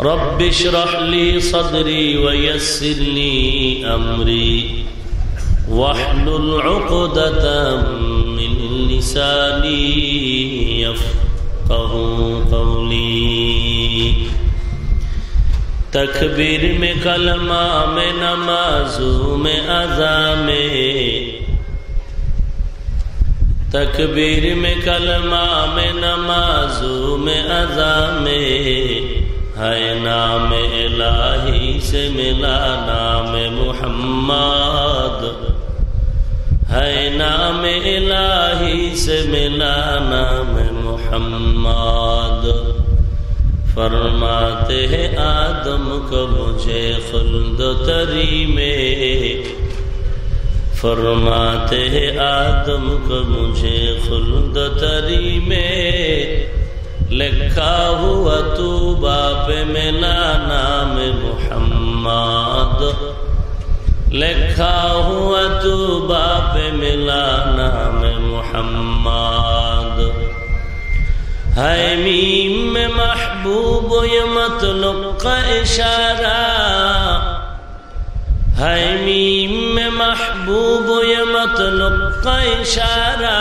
رب اشرح لي صدري ويسر لي أمري. واحلل عقدة من لساني يفقه قولي. تکبیر میں کلمہ میں نمازوں میں اذا میں تکبیر میں کلمہ میں نمازوں میں ہے نام الہی سے ملا نام محمد ہے نام الہی سے ملا نام محمد فرماتے ہیں آدم کو مجھے خلد تری میں فرماتے ہیں آدم کو مجھے خلد تری میں لکھا ہوا تو باپ میرا نام محمد لکھا ہوا تو باپ ملا نام محمد ہے میم میں محبوب یہ مطلب کا اشارہ ہے میم میں محبوب یہ مطلب کا اشارہ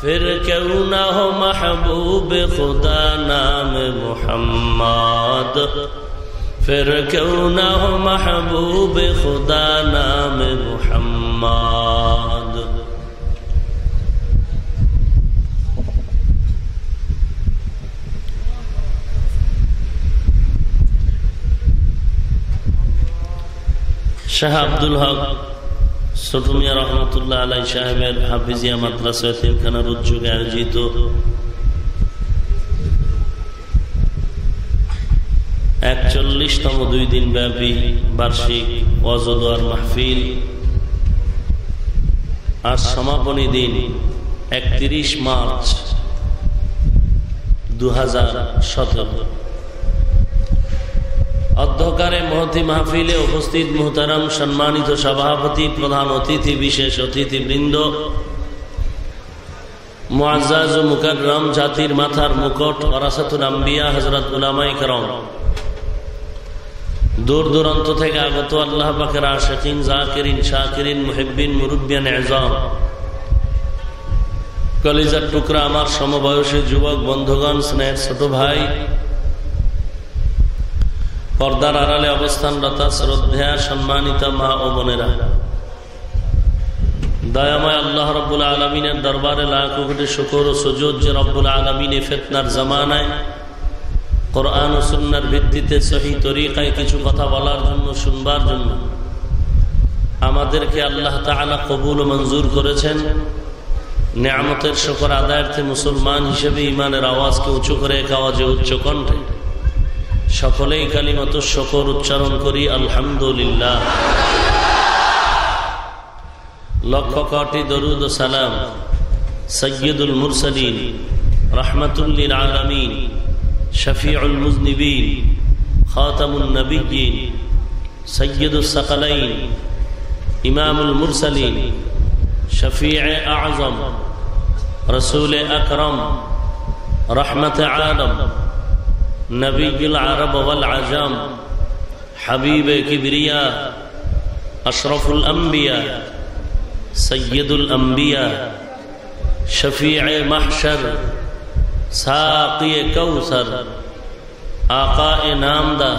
پھر کیوں نہ ہو محبوب خدا نام محمد پھر کیوں نہ ہو محبوب خدا نام محمد شاہ عبد الحق হক ছোটমিয়া রহমতুল্লাহ আলাই সাহেবের হাফিজিয়া মাদ্রাসা এতিমখানার উদ্যোগে আয়োজিত। একচল্লিশতম দুই দিন ব্যাপী বার্ষিক অজদার মাহফিল আর সমাপনী দিন, একত্রিশ মার্চ দু হাজার সতেরো। অধ্যকারে মহতি মাহফিলে উপস্থিত মোহতারাম সম্মানিত সভাপতি, প্রধান অতিথি, বিশেষ অতিথি অতিথিবৃন্দ মোয়াজ মুকাররম জাতির মাথার মুকট, ওরাসাতুল আম্বিয়া হজরত উলামাই করম। দূর দূরান্ত থেকে আগত আল্লাহ পাকের আশাকিন, জাকিরিন, শাকিরিন মুহিবিন মুরুব্বিয়ান এজম। কলিজার টুকরা আমার সমবয়সী যুবক, বন্ধুগণ স্নেহ ছোট ভাই পর্দার আড়ালে অবস্থানরতা শ্রদ্ধা সম্মানিত মা ও বোনেরা। দয়াময় আল্লাহ রব্বুল আলমিনের দরবারে লাখ কোটি শুকর ও সুযোগ যে রব্বুল আলমিনে ফেতনার জামানায় কোরআন ও সুন্নার ভিত্তিতে সহি তরিকায় কিছু কথা বলার জন্য, শুনবার জন্য আমাদেরকে আল্লাহ তালা কবুল ও মঞ্জুর করেছেন। নিয়ামতের শকর আদায়ার্থে মুসলমান হিসেবে ইমানের আওয়াজকে উঁচু করে এক আওয়াজে উচ্চ কণ্ঠে সকলেই কালিমত শকর উচ্চারণ করি, আলহামদুলিল্লাহ। লক্ষ কটি দরুদ সালাম সৈয়দুল মুরসলিন রহমতুল্লিল আলমিন, শফিউল মুজনিবিন খাতামুল নবীন সৈয়দুল সকলাইন, ইমামুল মুরসলিন শফি আজম রসুল আকরম, রহমত আলম نبی العرب والعجم حبیب کبریا اشرف الانبیاء سید الانبیاء شفیع محشر ساقی کوثر آقا نامدا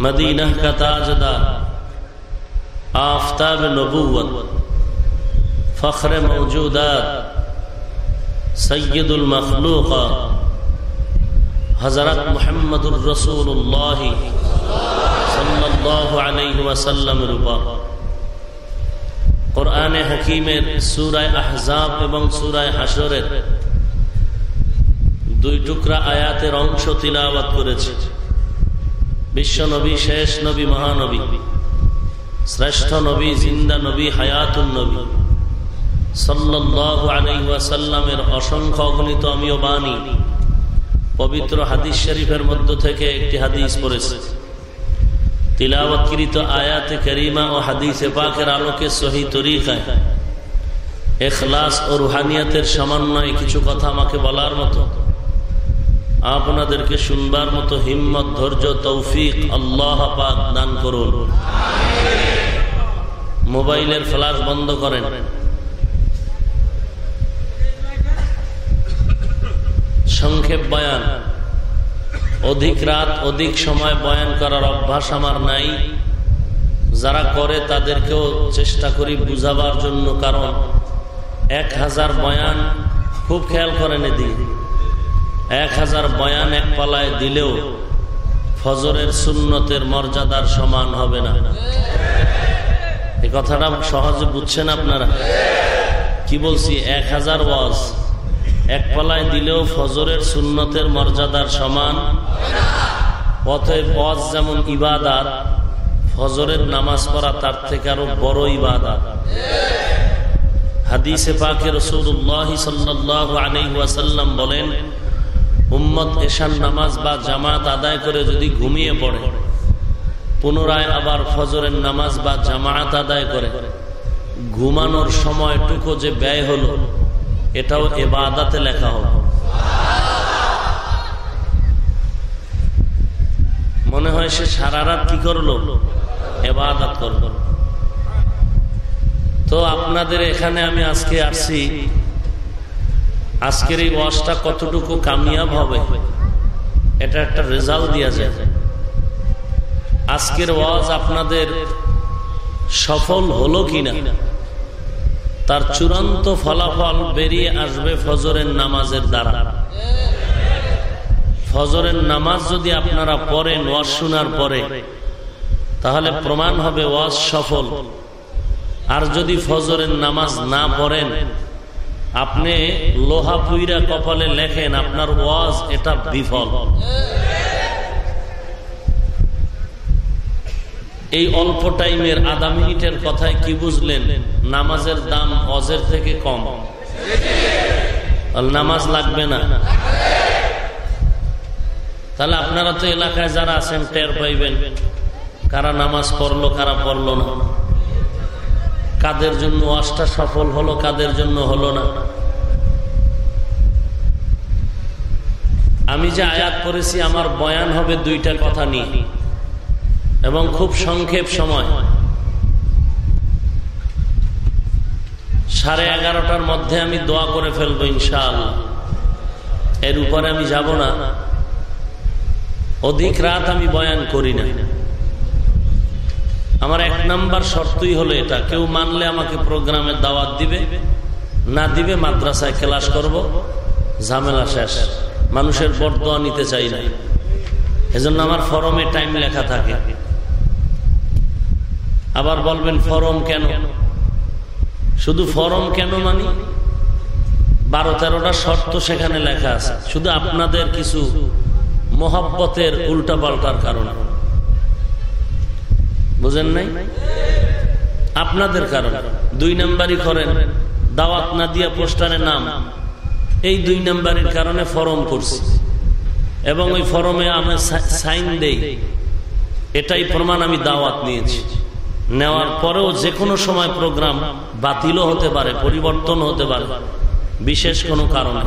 مدینہ کا آفتاب نبوت فخر موجودات سید المخلوقات হজরত মোহাম্মদুর রসুল্লাহ সাল্লাহ কোরআনে হাকিমের সুরায় এবং সুরায় দুই টুকরা আয়াতের অংশ তিলাবাত করেছে। বিশ্ব নবী, শেষ নবী, মহানবী। শ্রেষ্ঠ নবী, জিন্দা নবী হায়াতুল নবী। সাল্লাহ আলাইসাল্লামের অসংখ্য অগণিত অমীয় বাণী পবিত্র হাদিস শরীফের মধ্য থেকে একটি হাদিস পড়েছে। তিলাবৎকৃত আয়াতে করিমা ও হাদিসে পাকের আলোকে সহি এখলাস ও রুহানিয়াতের সমন্বয়ে কিছু কথা আমাকে বলার মতো। আপনাদেরকে শুনবার মতো হিম্মত, ধৈর্য, তৌফিক আল্লাহ দান করুন। মোবাইলের ফ্লাশ বন্ধ করেন। সংক্ষেপ বয়ান। অধিক রাত, অধিক সময় বয়ান করার অভ্যাস আমার নাই। যারা করে তাদেরকেও চেষ্টা করি বুঝাবার জন্য, কারণ এক হাজার বয়ান খুব খেয়াল করেন এদিকে এক হাজার বয়ান এক পালায় দিলেও ফজরের সুন্নতের মর্যাদার সমান হবে না। এ কথাটা সহজে বুঝছেন আপনারা? কি বলছি? এক হাজার ওয়াজ। এক পালায় দিলেও ফজরের সুন্নতের মর্যাদার সমান। অতএব ওয়াজ যেমন ইবাদাত, ফজরের নামাজ পড়া তার থেকে আরও বড় ইবাদাত। হাদিসে পাকে রসুল্লাহ সাল্লাহ আলহাসাল্লাম বলেন, উম্মত এশান নামাজ বা জামাত আদায় করে যদি ঘুমিয়ে পড়ে, পুনরায় আবার ফজরের নামাজ বা জামাত আদায় করে, ঘুমানোর সময়টুকু যে ব্যয় হলো এটাও এবাদাতে লেখা হলো মনে হয় সে সারা রাত কি করল? এবাদাত করল। তো আপনাদের এখানে আমি আজকে আসছি। আজকের এই ওয়াজটা কতটুকু কামিয়াব হবে? এটা একটা রেজাল্ট দেওয়া যায়। আজকের ওয়াজ আপনাদের সফল হলো কিনা? তার চূড়ান্ত ফলাফল বেরিয়ে আসবে ফজরের নামাজের দ্বারা। ফজরের নামাজ যদি আপনারা পড়েন, ওয়াজ শোনার পরে, তাহলে প্রমাণ হবে ওয়াজ সফল। আর যদি ফজরের নামাজ না পড়েন, আপনি লোহা পুইরা কপালে লেখেন, আপনার ওয়াজ এটা বিফল। এই অল্প টাইমের আধা মিনিটের কথায় কি বুঝলেন? নামাজের দাম অজের থেকে কম। নামাজ লাগবে না। তাহলে আপনারা তো এলাকায় যারা আছেন টের পাইবেন। কারা নামাজ পড়ল, কারা পড়ল না। কাদের জন্য ওয়াজটা সফল হলো, কাদের জন্য হলো না। আমি যে আয়াত করেছি আমার বয়ান হবে দুইটা কথা নিয়ে। এবং খুব সংক্ষেপ সময়। সাড়ে এগারোটার মধ্যে আমি দোয়া করে ফেলব ইনশাল এর উপরে আমি যাব না। অধিক রাত আমি বয়ান করি না। আমার এক নাম্বার শর্তই হলো এটা। কেউ মানলে আমাকে প্রোগ্রামে দাওয়াত দিবে, না দিবে মাদ্রাসায় ক্লাস করব, ঝামেলা শেষ। মানুষের বরদোয়া নিতে চাই না। এজন্য আমার ফরমে টাইম লেখা থাকে। আবার বলবেন ফরম কেন? শুধু ফরম কেন মানি? বারো তেরোটা শর্ত সেখানে লেখা আছে। শুধু আপনাদের কিছু মোহাব্বতের উল্টা পাল্টার কারণে। বুঝেন নাই? আপনাদের কারণ। দুই নাম্বারই করেন, দাওয়াত না দিয়া পোস্টারের নাম। এই দুই নাম্বারের কারণে ফরম করছি। এবং ওই ফরমে আমি সাইন দেই। এটাই প্রমাণ আমি দাওয়াত নিয়েছি। নেওয়ার পরেও যে কোনো সময় প্রোগ্রাম বাতিলও হতে পারে পরিবর্তন হতে পারে, বিশেষ কোনো কারণে।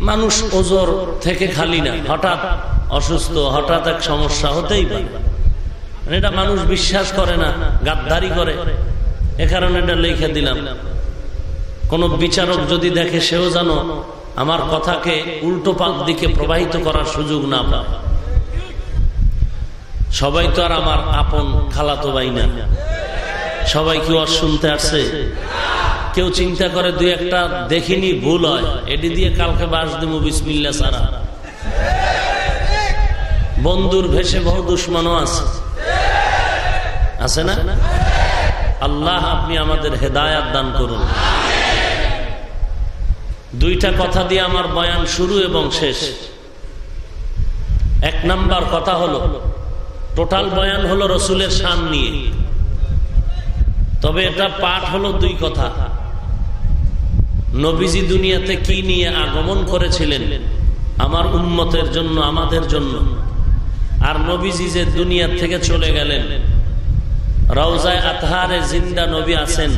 মানুষ ওজোর থেকে খালি না, হঠাৎ অসুস্থ, হঠাৎ এক সমস্যা হতেই পারে। এটা মানুষ বিশ্বাস করে না, গাদ্দারি করে। এ কারণে এটা লিখে দিলাম। কোন বিচারক যদি দেখে সেও জানো আমার কথাকে উল্টো পাক দিকে প্রবাহিত করার সুযোগ না পায়। সবাই তো আর আমার আপন খালাতো ভাই না। সবাই কি ওর শুনতে আসছে কেউ চিন্তা করে দুই একটা দেখিনি, ভুল হয়। এটি দিয়ে কালকে বাস দেবো বিসমিল্লা সারা বন্ধুর ভেসে বহু দুশ্মনও আছে। আছে না? আল্লাহ আপনি আমাদের হেদায়াত দান করুন। দুইটা কথা দিয়ে আমার বয়ান শুরু এবং শেষ। এক নাম্বার কথা হলো টোটাল বয়ান হলো রসুলের শান নিয়ে। তবে এটা পাঠ হলো দুই কথা। নবীজি দুনিয়াতে কি নিয়ে আগমন করেছিলেন? আমার উন্মতের জন্য, আমাদের জন্য। আর নবীজি যে দুনিয়ার থেকে চলে গেলেন। রওজায় আতহারে জিন্দা নবী আছেন।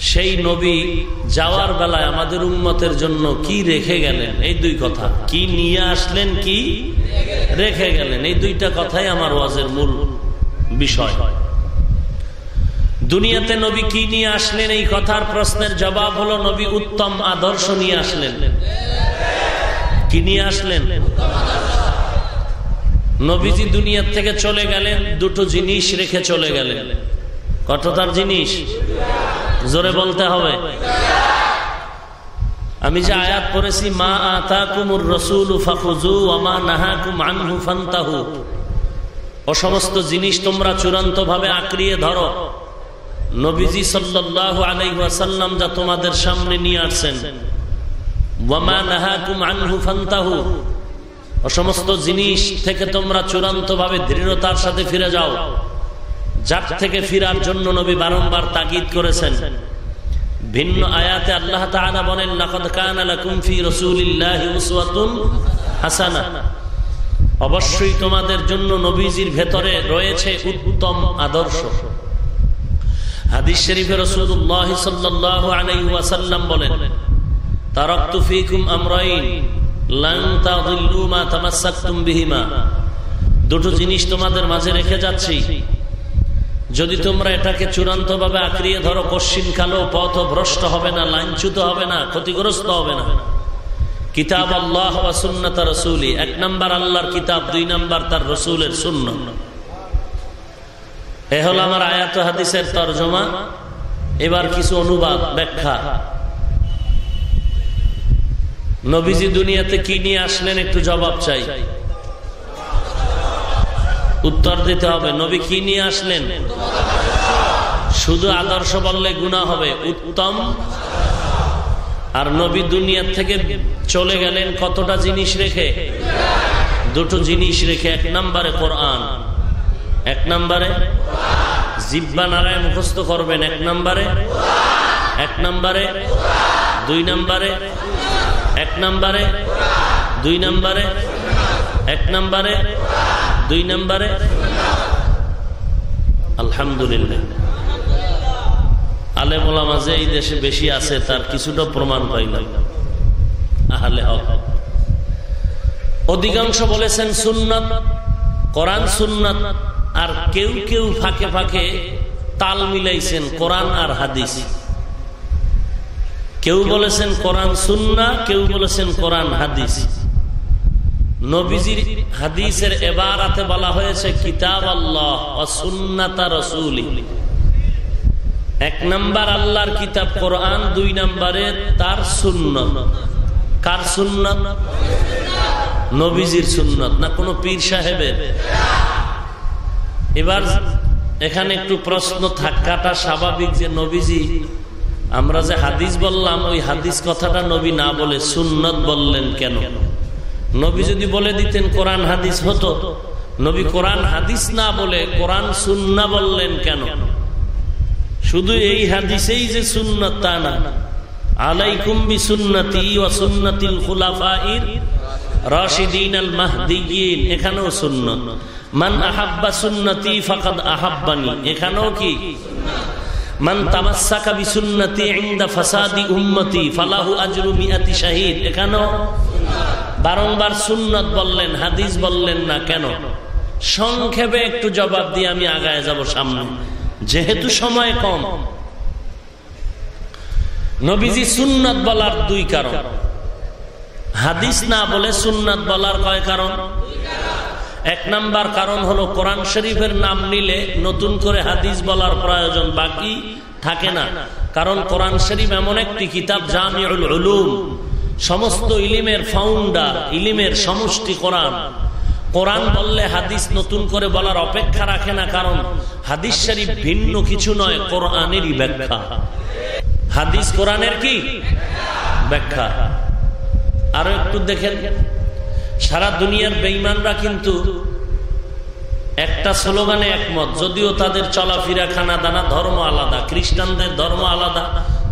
সেই নবী যাওয়ার বেলায় আমাদের উন্মতের জন্য কি রেখে গেলেন? এই দুই কথা। কি নিয়ে আসলেন, কি রেখে গেলেন? এই দুইটা কথাই আমার ওয়াজের মূল বিষয়। দুনিয়াতে নবী কি নিয়ে আসলেন? এই কথার প্রশ্নের জবাব হলো, নবী উত্তম আদর্শ নিয়ে আসলেন। কি নিয়ে আসলেন? নবীজি দুনিয়ার থেকে চলে গেলেন, দুটো জিনিস রেখে চলে গেলেন। কতটার জিনিস? জোরে বলতে হবে। আমি যে আয়াত পড়েছি, মা আতা কুমুর রসুল ফাফুজু ও সমস্ত জিনিস তোমরা চূড়ান্ত ভাবে আঁকড়িয়ে ধরো। নবীজি সাল্লাহ আলাইসাল্লাম যা তোমাদের সামনে নিয়ে আসছেন। ওয়ামা নাহা আনহু ফান্তাহু। ও সমস্ত জিনিস থেকে তোমরা চূড়ান্ত ভাবে দৃঢ়তার সাথে ফিরে যাও। যার থেকে ফিরার জন্য নবী বারংবার তাগিদ করেছেন। ভিন্ন আয়াতে আল্লাহ বলেন অবশ্যই তোমাদের জন্য নবীজির ভেতরে রয়েছে উত্তম আদর্শ। হাদিস শরীফে রাসূলুল্লাহ ওয়াসাল্লাম বলেন, তারাকতু দুটো জিনিস তোমাদের মাঝে রেখে যাচ্ছি। যদি তোমরা এটাকে চূড়ান্ত ভাবে আঁকড়িয়ে ধরো, কশ্চিন কালো পথ ভ্রষ্ট হবে না, লাঞ্ছুত হবে না, ক্ষতিগ্রস্ত হবে না। কিতাব আল্লাহ সুন্নত রসুলি। এক নম্বর আল্লাহর কিতাব, দুই নাম্বার তার রসুলের শূন্য এ হল আমার আয়াত হাদিসের তর্জমা। এবার কিছু অনুবাদ, ব্যাখ্যা। নবীজি দুনিয়াতে কি নিয়ে আসলেন একটু জবাব চাই। উত্তর দিতে হবে। নবী কি নিয়ে আসলেন? শুধু আদর্শ বললে গুণা হবে। উত্তম। আর নবী দুনিয়ার থেকে চলে গেলেন কতটা জিনিস রেখে? দুটো জিনিস রেখে, এক নম্বরে কোরআন, এক নম্বরে জিব্বা নারায় মুখস্থ করবেন, এক নম্বরে এক নম্বরে, দুই নম্বরে, এক নম্বরে, দুই নম্বরে, এক নম্বরে দুই নম্বরে, আলহামদুলিল্লাহ। আলেমোলা মাঝে এই দেশে বেশি আছে, তার কিছুটা প্রমাণ পাইলাম আহলে হক। অধিকাংশ বলেছেন সুন্নত, কোরআন সুন্নত, আর কেউ কেউ ফাঁকে ফাঁকে তাল মিলাইছেন কোরআন আর হাদিস। কেউ বলেছেন কোরআন সুন্না কেউ বলেছেন কোরআন হাদিস। নবীজির হাদিসের এবারাতে বলা হয়েছে, কিতাব আল্লাহ সুন্নাতা রসুলি। এক নাম্বার আল্লাহর কিতাব কোরআন, দুই নাম্বারে তার সুন্নত। কার সুন্নত? নবীজির সুন্নত, না কোনো পীর সাহেবের? এবার এখানে একটু প্রশ্ন থাকাটা স্বাভাবিক যে নবীজি, আমরা যে হাদিস বললাম, ওই হাদিস কথাটা নবী না বলে সুন্নত বললেন কেন? নবী যদি বলে দিতেন কোরআন হাদিস হতো, নবী কোরআন হাদিস না বলে কোরআন সুন্না বললেন কেন? শুধু এই হাদিসেই যে সুন্নত তা না। আলাইকুম বি সুন্নতি এখানেও সুন্নত। মান সুন্নতি এখানেও কি? মান তামাসসাকা বিসুন্নতি ইনদা ফাসাদি উম্মতি, ফালাহু আজরু এখানেও বারংবার সুন্নত বললেন, হাদিস বললেন না কেন? সংক্ষেপে একটু জবাব দিয়ে আমি আগায় যাব সামনে। যেহেতু সময় কম, নবীজি সুন্নত বলার দুই কারণ। হাদিস না বলে সুন্নত বলার কয় কারণ? এক নাম্বার কারণ হলো কোরআন শরীফের নাম নিলে নতুন করে হাদিস বলার প্রয়োজন বাকি থাকে না। কারণ কোরআন শরীফ এমন একটি কিতাব, জামিউল উলুম। সমস্ত ইলিমের ফাউন্ডার ইলিমের সমষ্টি কোরআন। কোরআন বললে হাদিস নতুন করে বলার অপেক্ষা রাখে না, কারণ হাদিস শরীফ ভিন্ন কিছু নয়, কোরআনেরই ব্যাখ্যা। হাদিস কোরআনের কি? ব্যাখ্যা। আরও একটু দেখেন, সারা দুনিয়ার বেইমানরা কিন্তু একটা স্লোগানে একমত, যদিও তাদের চলাফেরা খানা দানা ধর্ম আলাদা, খ্রিস্টানদের ধর্ম আলাদা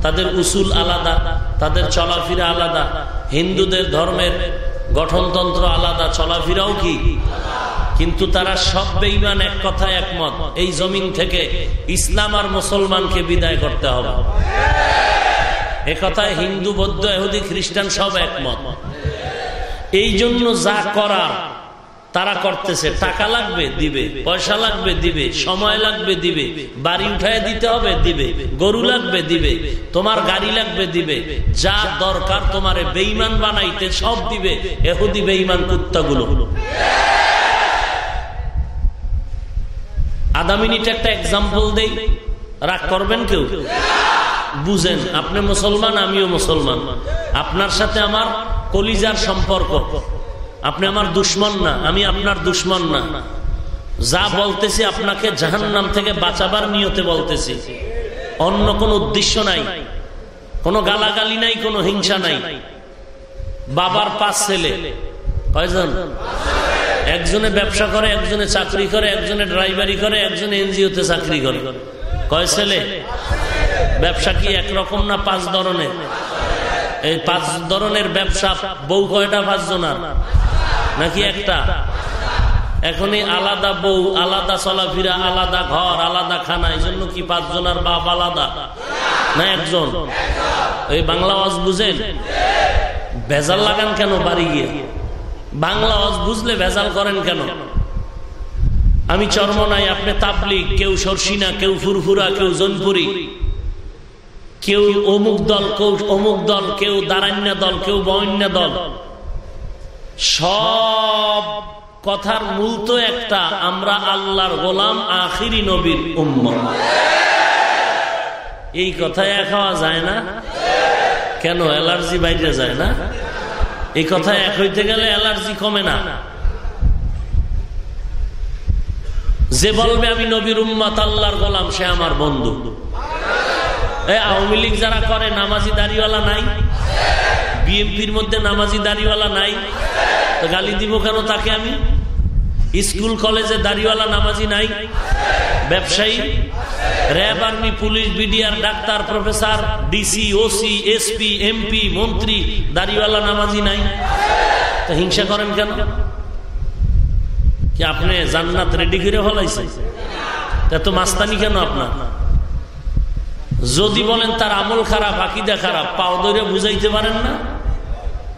তাদের উসুল আলাদা, তাদের চলাফেরা আলাদা। হিন্দুদের ধর্মের গঠনতন্ত্র আলাদা, চলাফেরাও কি? কিন্তু তারা সব বেইমান এক কথায় একমত, এই জমিন থেকে ইসলাম আর মুসলমানকে বিদায় করতে হবে। এ কথায় হিন্দু, বৌদ্ধ এহুদি খ্রিস্টান সব একমত। এই জন্য যা করার তারা করতেছে, টাকা লাগবে, দিবে, পয়সা লাগবে, দিবে, সময় লাগবে, দিবে, বাড়ি উঠায় দিতে হবে, দিবে, গরু লাগবে, দিবে, তোমার গাড়ি লাগবে, দিবে, যা দরকার তোমার বেইমান বানাইতে সব দিবে, এহুদি বেইমান কুত্তাগুলো। আধা মিনিট একটা এক্সাম্পল দেই, রাগ করবেন কেউ? বুঝেন, আপনি মুসলমান, আমিও মুসলমান। আপনার সাথে আমার কলিজার সম্পর্ক। আপনি আমার দুশ্মন না, আমি আপনার দুশ্মন না। যা বলতেছি আপনাকে জাহান নাম থেকে বাঁচাবার নিয়তে বলতেছি। অন্য কোনো উদ্দেশ্য নাই, কোনো গালাগালি নাই, কোনো হিংসা নাই। বাবার পাঁচ ছেলে। কয়জন? একজনে ব্যবসা করে, একজনে চাকরি করে, একজনে ড্রাইভারি করে, একজনে এনজিওতে চাকরি করে। কয় ছেলে? ব্যবসা কি একরকম না পাঁচ ধরনের? এই পাঁচ ধরনের ব্যবসা বউ কয়টা পাঁচ জনার নাকি একটা? এখনই আলাদা বউ, আলাদা চলাফেরা, আলাদা ঘর, আলাদা খানা এই জন্য কি পাঁচ জনের বাপ আলাদা? না একজন? ওই বাংলা ওয়াজ বুঝেন? ভেজাল লাগান কেন বাড়ি গিয়ে? বাংলা ওয়াজ বুঝলে ভেজাল করেন কেন? আমি চর্ম নাই, আপনি তাবলিক কেউ সরসিনা, কেউ ফুরফুরা, কেউ জনপুরি। কেউ অমুক দল, কেউ অমুক দল, কেউ দারান্য দল, কেউ বন্য দল। সব কথার মূল তো একটা, আমরা আল্লাহর গোলাম আখিরি নবীর উম্ম এই কথা এক হওয়া যায় না? কেন, অ্যালার্জি বাইরে যায় না? এই কথা এক হইতে গেলে অ্যালার্জি কমে না। যে বলবে, আমি নবীর উম্মাত, আল্লাহর গোলাম, সে আমার বন্ধু। আওয়ামী লীগ যারা করে, নামাজি দাড়িওয়ালা নাই? বিএনপির মধ্যে নামাজি দাড়িওয়ালা নাই? তো গালি দিব কেন তাকে আমি? স্কুল, কলেজে দাড়িওয়ালা নামাজি নাই? ব্যবসায়ী? RAB army, police, BDR, doctor, professor, DC, OC, SP, MP, মন্ত্রী, দাড়িওয়ালা নামাজি নাই? তো হিংসা করেন কেন? কি আপনি জান্নাত রেডি করে ফলাইছে এত মাস্তানি কেন আপনার? যদি বলেন তার আমল খারাপ, আকিদা খারাপ, পাও ধরে বুঝাইতে পারেন না?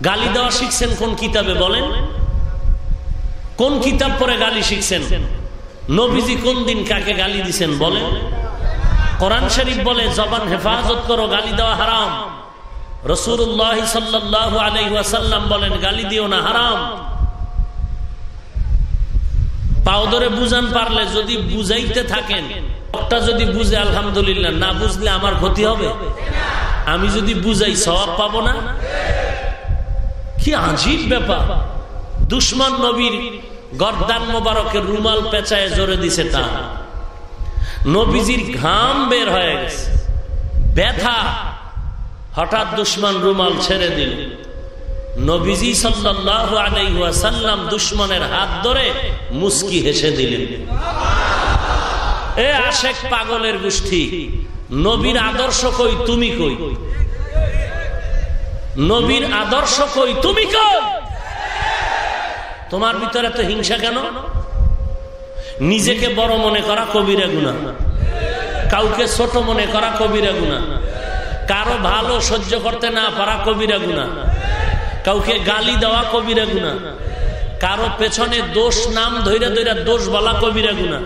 গালি দেওয়া শিখছেন কোন কিতাবে বলেন? কোন কিতাব পরে গালি শিখছেন? নবীজি কোন দিন কাকে গালি দিছেন বলেন? কোরআন শরীফ বলে, জবান হেফাজত করো, গালি দেওয়া হারাম। রসুল্লাহ সাল্লাহ আলাইসাল্লাম বলেন, গালি দিও না, হারাম। পাও ধরে বুঝান পারলে যদি বুঝাইতে থাকেন একটা যদি বুঝে, আলহামদুলিল্লাহ। না বুঝলে আমার ক্ষতি হবে? আমি যদি বুঝাই সবাব পাবো না? কি আজীব ব্যাপার। দুশ্মন নবীর গরদান মোবারকের রুমাল পেঁচায় জোরে দিছে তা নবীজির ঘাম বের হয়ে গেছে। ব্যথা। হঠাৎ দুশ্মন রুমাল ছেড়ে দিল। নবীজি সাল্লাম দুশ্মনের হাত ধরে মুস্কি হেসে দিলেন। এ আশেক পাগলের গোষ্ঠী, নবীর আদর্শ কই, তুমি কই? নবীর আদর্শ কই, তুমি কই? তোমার ভিতরে তো হিংসা কেন? নিজেকে বড় মনে করা কবিরা গুণা। কাউকে ছোট মনে করা কবিরা গুণা। কারও ভালো সহ্য করতে না পারা কবিরা গুণা। কাউকে গালি দেওয়া কবিরা গুণা। কারও পেছনে দোষ নাম ধৈরা ধৈরা দোষ বলা কবিরা গুণা।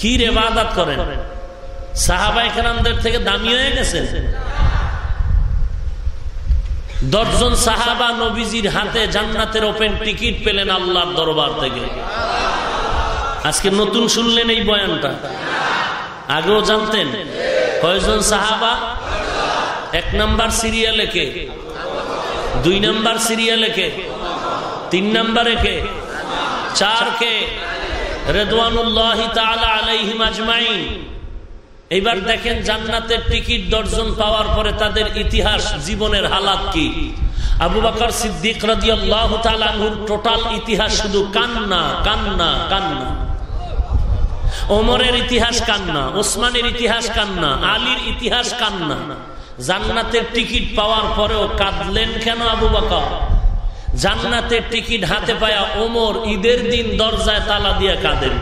কি রে বাদাত করেন? সাহাবাই খানামদের থেকে দামি হয়ে গেছেন? দশজন সাহাবা নবীজির হাতে জান্নাতের ওপেন টিকিট পেলেন আল্লাহর দরবার থেকে। আজকে নতুন শুনলেন এই বয়ানটা। আগেও জানতেন? কয়জন সাহাবা? এক নাম্বার সিরিয়ালে কে? দুই নাম্বার সিরিয়ালে কে? তিন নাম্বারে কে? চার কে? রেদওয়ানুল্লাহ আলাইহিম আজমাইন। এইবার দেখেন জান্নাতের টিকিট দর্জন পাওয়ার পরে তাদের ইতিহাস, জীবনের হালাত কি? আবু বাকর সিদ্দিক রাদিয়াল্লাহু তাআলার টোটাল ইতিহাস শুধু কান্না কান্না কান্না। ওমরের ইতিহাস কান্না, ওসমানের ইতিহাস কান্না, আলীর ইতিহাস কান্না। জান্নাতের টিকিট পাওয়ার পরেও কাঁদলেন কেন আবু বাকর? জান্নাতের টিকিট হাতে পায়া ওমর ঈদের দিন দরজায় তালা দিয়ে কাঁদেন।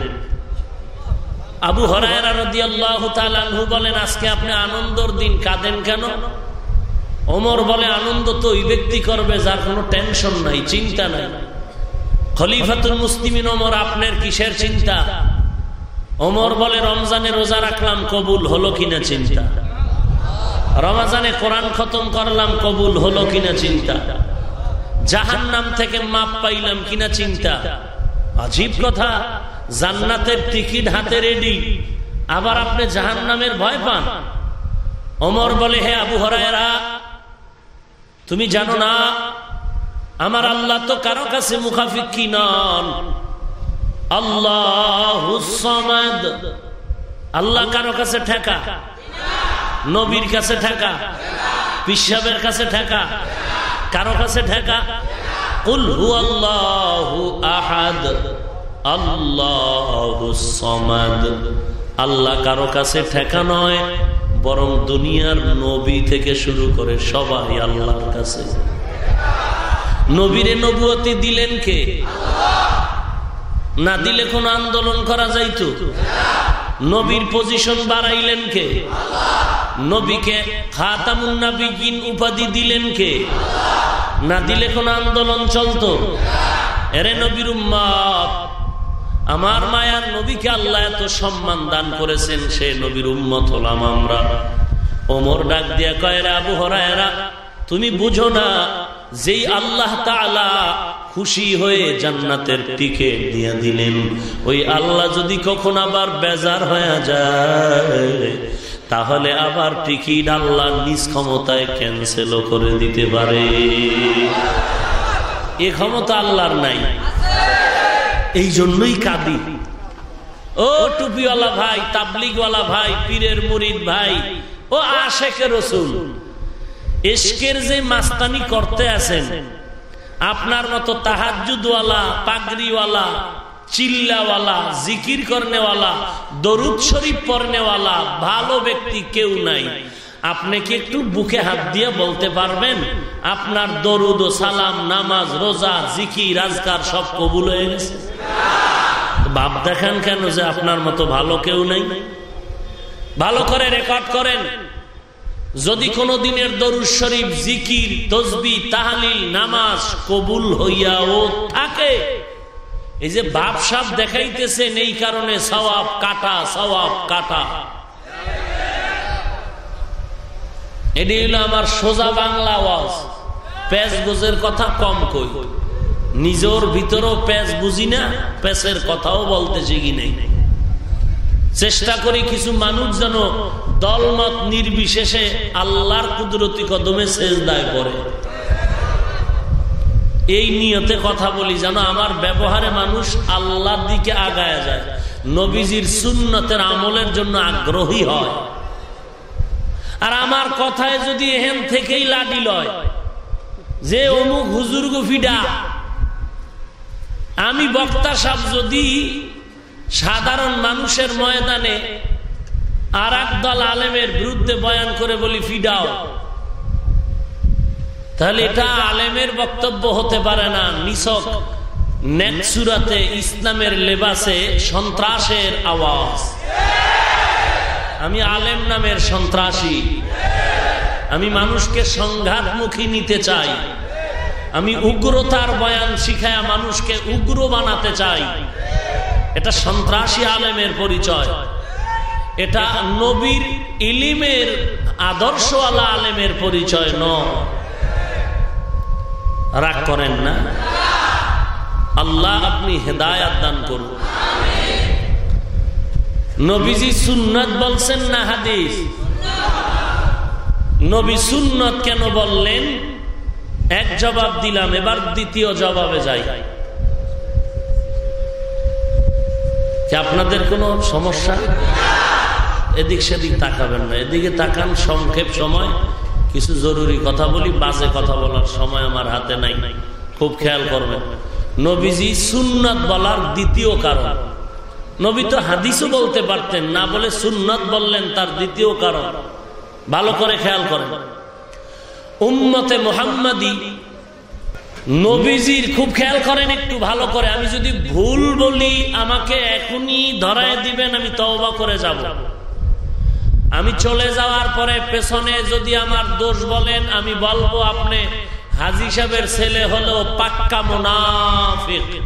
আবু হরাইরাহু বলেন, আজকে আপনি আনন্দর দিন কাঁদেন কেন? ওমর বলে, আনন্দ তো ওই ব্যক্তি করবে যার কোনো টেনশন নাই, চিন্তা নাই। খলিফাতুল মুসলিমিন ওমর, আপনার কিসের চিন্তা? ওমর বলে, রমজানে রোজা রাখলাম, কবুল হলো কিনা চিন্তা? রমাজানে কোরআন খতম করলাম, কবুল হলো কিনা চিন্তা? জাহান নাম থেকে মাপ পাইলাম কিনা চিন্তা। আজীব কথা, জান্নাতের টিকিট হাতে রেডি আবার আপনি জাহান নামের ভয় পান। অমর বলে, হে আবু হরায়রা, তুমি জানো না, আমার আল্লাহ তো কারও কাছে মুখাফিক্ষি নন। আল্লাহ আল্লাহ কারও কাছে ঠেকা। নবীর কাছে ঠেকা। পিসাবের কাছে ঠেকা। কারও কাছে ঠেকা কুল হু আল্লাহ আহাদ, আল্লাহ সমাদ। আল্লাহ কারও কাছে ঠেকা নয়, বরং দুনিয়ার নবী থেকে শুরু করে সবাই আল্লাহর কাছে। নবীরে নবুয়তি দিলেন কে? না দিলে কোন আন্দোলন করা যাইত? নবীর পজিশন বাড়াইলেন কে? নবীকে খাতামুন্নাবিগিন উপাধি দিলেন কে? না দিলে কোন আন্দোলন চলতো? এরে নবীর উম্মত, আমার মায়ার নবীকে আল্লাহ এত সম্মান দান করেছেন, সে নবীর উম্মত হলাম আমরা। ওমর ডাক দিয়া কয়রা আবু হরায়রা, তুমি বুঝো না যেই আল্লাহ তালা খুশি হয়ে জান্নাতের টিকে দিয়ে দিলেন, ওই আল্লাহ যদি কখন আবার বেজার হয়ে যায়, তাহলে আবার টিকিট আল্লাহ নিজ ক্ষমতায় ক্যান্সেলও করে দিতে পারে। এ ক্ষমতা আল্লাহর নাই। এই জন্যই কাঁদি। ও টুপিওয়ালা ভাই, তাবলিগওয়ালা ভাই, পীরের মুরিদ ভাই, ও আশেকে রসুল এসকের যে মাস্তানি করতে আছেন। আপনার মতো তাহাজুদওয়ালা পাগড়িওয়ালা, চিল্লাওয়ালা, জিকির করনেওয়ালা, দরুদ শরীফ পড়নেওয়ালা ভালো ব্যক্তি কেউ নাই। আপনি কি একটু বুকে হাত দিয়ে বলতে পারবেন? আপনার দরুদ ও সালাম, নামাজ, রোজা জিকি রাজকার সব কবুল হয়ে গেছে? বাপ দেখান কেন যে আপনার মতো ভালো কেউ নাই? ভালো করে রেকর্ড করেন। যদি কোনো দিনের দরুদ শরীফ, জিকির, তসবি, তাহালিল, নামাজ কবুল হইয়াও থাকে। এই যে বাপ সাপ দেখাইতেছেন, এই কারণে সওয়াব কাটা সওয়াব কাটা। এটি হলো আমার সোজা বাংলা আওয়াজ। প্যাঁচ গোজের কথা কম কই। নিজের ভিতরেও প্যাঁচ বুঝি না, প্যাঁচের কথাও বলতে শিখি নেই। চেষ্টা করি কিছু মানুষ যেন দলমত নির্বিশেষে আল্লাহর কুদরতি কদমে শেষ দায় করে এই নিয়তে কথা বলি, যেন আমার ব্যবহারে মানুষ আল্লাহর দিকে আগায় যায়, নবীজির সুন্নতের আমলের জন্য আগ্রহী হয়। আর আমার কথায় যদি এহেন থেকেই লাডি লয়, যে অমুক হুজুর গুফিডা আমি বক্তা সাহ যদি সাধারণ মানুষের ময়দানে আর দল আলেমের বিরুদ্ধে বয়ান করে বলি ফিডাও তাহলে এটা আলেমের বক্তব্য হতে পারে না। নিছক নেকসুরাতে ইসলামের লেবাসে সন্ত্রাসের আওয়াজ। আমি আলেম নামের সন্ত্রাসী। আমি মানুষকে সংঘাতমুখী নিতে চাই। আমি উগ্রতার বয়ান শিখায়া মানুষকে উগ্র বানাতে চাই। এটা সন্ত্রাসী আলেমের পরিচয়। এটা নবীর ইলিমের আদর্শওয়ালা আলেমের পরিচয় ন। রাগ করেন না। আল্লাহ আপনি হেদায়াত দান করুন। নবীজি সুন্নত বলছেন না হাদিস? নবী সুন্নত কেন বললেন? এক জবাব দিলাম, এবার দ্বিতীয় জবাবে যাই। আপনাদের কোনো সমস্যা? এদিক সেদিক তাকাবেন না। এদিকে তাকান, সংক্ষেপ সময়। কিছু জরুরি কথা বলি, বাজে কথা বলার সময় আমার হাতে নাই নাই। খুব খেয়াল করবেন। নবীজি সুন্নত বলার দ্বিতীয় কারণ। নবী তো হাদিসও বলতে পারতেন, না বলে সুন্নত বললেন তার দ্বিতীয় কারণ। ভালো করে খেয়াল করেন। উম্মতে মোহাম্মদী নবীজির খুব খেয়াল করেন, একটু ভালো করে। আমি যদি ভুল বলি, আমাকে এখনই ধরায় দিবেন, আমি তওবা করে যাব। আমি চলে যাওয়ার পরে পেছনে যদি আমার দোষ বলেন, আমি বলব আপনি হাজি সাহেবের ছেলে হলো পাক্কা মুনাফিক।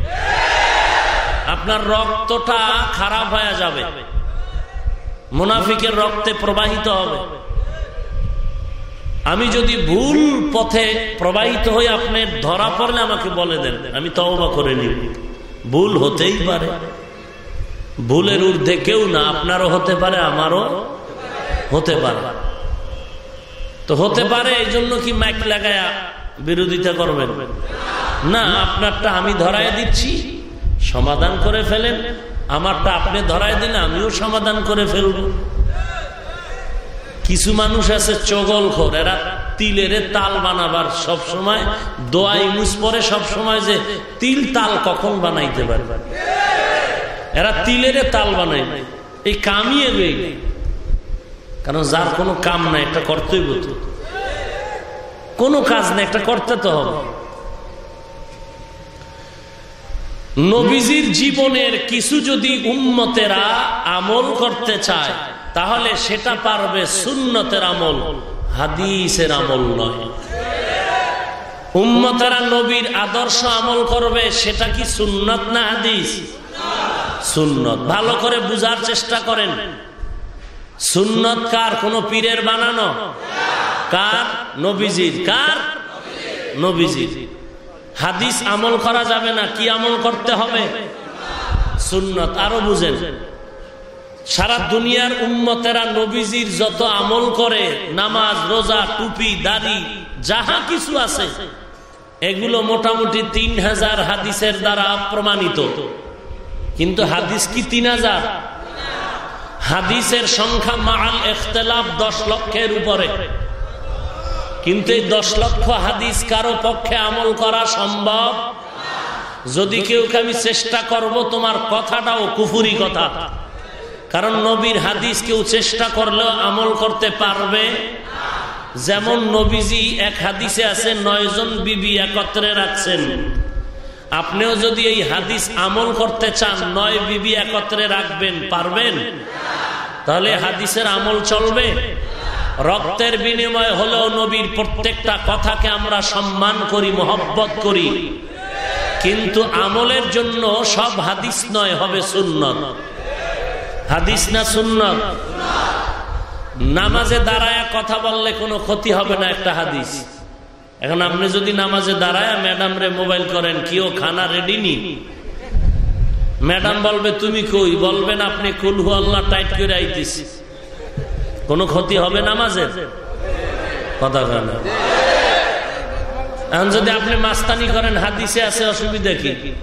আপনার রক্তটা খারাপ হয়ে যাবে। মুনাফিকের রক্তে প্রবাহিত হবে। আমি যদি ভুল পথে প্রবাহিত হয়ে আপনি ধরা পড়লে আমাকে বলে দেন, আমি তওবা করে নিব। ভুল হতেই পারে। ভুলের ঊর্ধ্বে কেউ না, আপনারও হতে পারে, আমারও হতে পারে। তো হতে পারে এই জন্য কি মাইক লাগায়া বিরোধিতা করবেন? না, আপনারটা আমি ধরাই দিচ্ছি, সমাধান করে ফেলেন। আমারটা আপনি ধরাই দিলে আমিও সমাধান করে ফেলব। কিছু মানুষ আছে চগল খোর, এরা তিলের তাল বানাবার সব সময় দোয়াই মুস পরে সব সময় যে তিল তাল কখন বানাইতে পারে? এরা তিলের তাল বানাই এই কামিয়ে গই কারণ যার কোনো কাম নাই, একটা কর্তব্য তো। কোনো কাজ নেই, একটা করতে তো হবে। নবীজির জীবনের কিছু যদি উন্মতেরা আমল করতে চায় তাহলে সেটা পারবে সুন্নতের আমল, হাদিসের আমল নয়। উম্মতেরা নবীর আদর্শ আমল করবে, সেটা কি সুন্নত না হাদিস? সুন্নত। ভালো করে বুঝার চেষ্টা করেন। সুন্নত কার? কোন পীরের বানানো? কার? নবীজির। কার? নবীজির। হাদিস আমল করা যাবে না, কি আমল করতে হবে? সুন্নত। আরও বুঝেন। সারা দুনিয়ার উম্মতেরা নবীজির যত আমল করে, নামাজ, রোজা, টুপি, দাড়ি, যাহা কিছু আছে, এগুলো মোটামুটি তিন হাজার হাদিসের দ্বারা প্রমাণিত। কিন্তু হাদিস কি তিন হাজার? হাদিসের সংখ্যা মাল এখতলাফ দশ লক্ষের উপরে। কিন্তু এই দশ লক্ষ হাদিস কারও পক্ষে আমল করা সম্ভব? যদি কেউ আমি চেষ্টা করব, তোমার কথাটাও কুফুরি কথা। কারণ নবীর হাদিস কেউ চেষ্টা করলেও আমল করতে পারবে। যেমন নবীজি এক হাদিসে আছে, নয়জন বিবি একত্রে রাখছেন। আপনিও যদি এই হাদিস আমল করতে চান, নয় বিবি একত্রে রাখবেন, পারবেন? তাহলে হাদিসের আমল চলবে। রক্তের বিনিময় হলেও নবীর প্রত্যেকটা কথাকে আমরা সম্মান করি, মহব্বত করি। কিন্তু আমলের জন্য সব হাদিস নয়, হবে সুন্নত। হাদিস না সুন্নত? নামাজে দাঁড়ায় কথা বললে কোনো ক্ষতি হবে না একটা হাদিস। এখন আপনি যদি নামাজে দাঁড়ায় ম্যাডাম রে মোবাইল করেন কেউ খানা রেডি নি? ম্যাডাম বলবে, তুমি কই? বলবেন, আপনি কুলহু আল্লাহ টাইট করে আইতেছি। কোনো ক্ষতি হবে নামাজের? কথা না। এখন যদি আপনি মাস্তানি করেন, হাদিসে আছে অসুবিধা কি?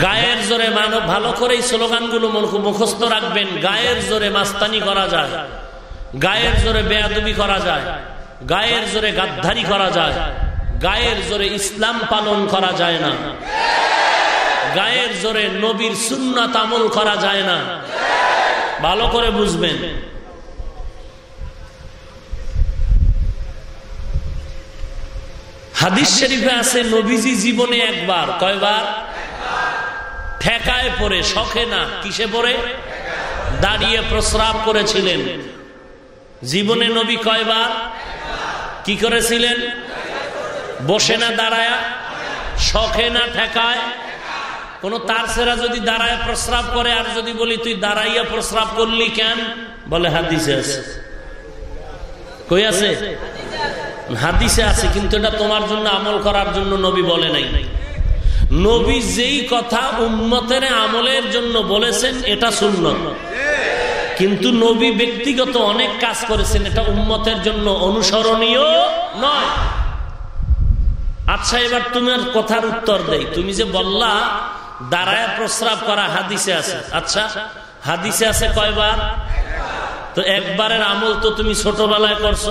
গায়ের জোরে মানব ভালো করে স্লোগানগুলো মুখস্থ রাখবেন। গায়ের জোরে মাস্তানি করা যায়। গায়ের জোরে বেয়াদবি করা যায়। গায়ের জোরে গাদ্ধারি করা যায়। গায়ের জোরে ইসলাম পালন করা যায় না। গায়ের জোরে নবীর সুন্নাত আমল করা যায় না। ভালো করে বুঝবেন। হাদিস শরীফে আছে, নবীজি জীবনে একবার, কয়বার? ঠেকায় পড়ে, শখে না, কিসে পড়ে? দাঁড়িয়ে প্রস্রাব করেছিলেন। জীবনে নবী কয়বার? কি করেছিলেন? বসে না দাঁড়ায়, শখে না ঠেকায়। কোন তার সেরা যদি দাঁড়ায় প্রস্রাব করে, আর যদি বলি, তুই দাঁড়াইয়া প্রস্রাব করলি কেন? বলে, হাদিসে আছে। কই আছে? হাদিসে আছে, কিন্তু এটা তোমার জন্য আমল করার জন্য নবী বলে নাই নাই। নবী যেই কথা উন্মতের আমলের জন্য বলেছেন, এটা শূন্য কিন্তু নবী ব্যক্তিগত অনেক কাজ করেছেন, এটা উন্মতের জন্য অনুসরণীয় নয়। আচ্ছা এবার তোমার কথার উত্তর দেই। তুমি যে বললা, দাঁড়ায় প্রস্রাব করা হাদিসে আছে। আচ্ছা হাদিসে আছে কয়বার? তো একবারের আমল তো তুমি ছোটবেলায় করছ।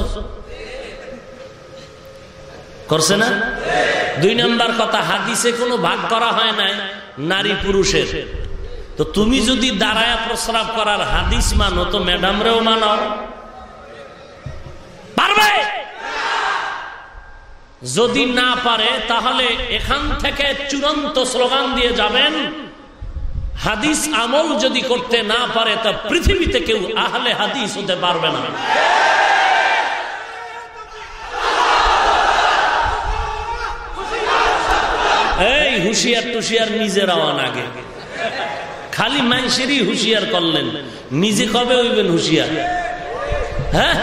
করছে না? দুই নম্বর কথা, হাদিসে কোনো ভাগ করা হয় নাই, নারী পুরুষের। তো তুমি যদি দাঁড়ায় প্রস্রাব করার হাদিস মানো, তো ম্যাডামরেও মানো। পারবে? যদি না পারে, তাহলে এখান থেকে চূড়ান্ত স্লোগান দিয়ে যাবেন, হাদিস আমল যদি করতে না পারে, তা পৃথিবীতে কেউ আহলে হাদিস হতে পারবে না এই হুশিয়ার টুশিয়ার নিজের আওয়ান আগে। খালি মানুষেরই হুশিয়ার করলেন, নিজে কবে হইবেন হুশিয়ার? হ্যাঁ?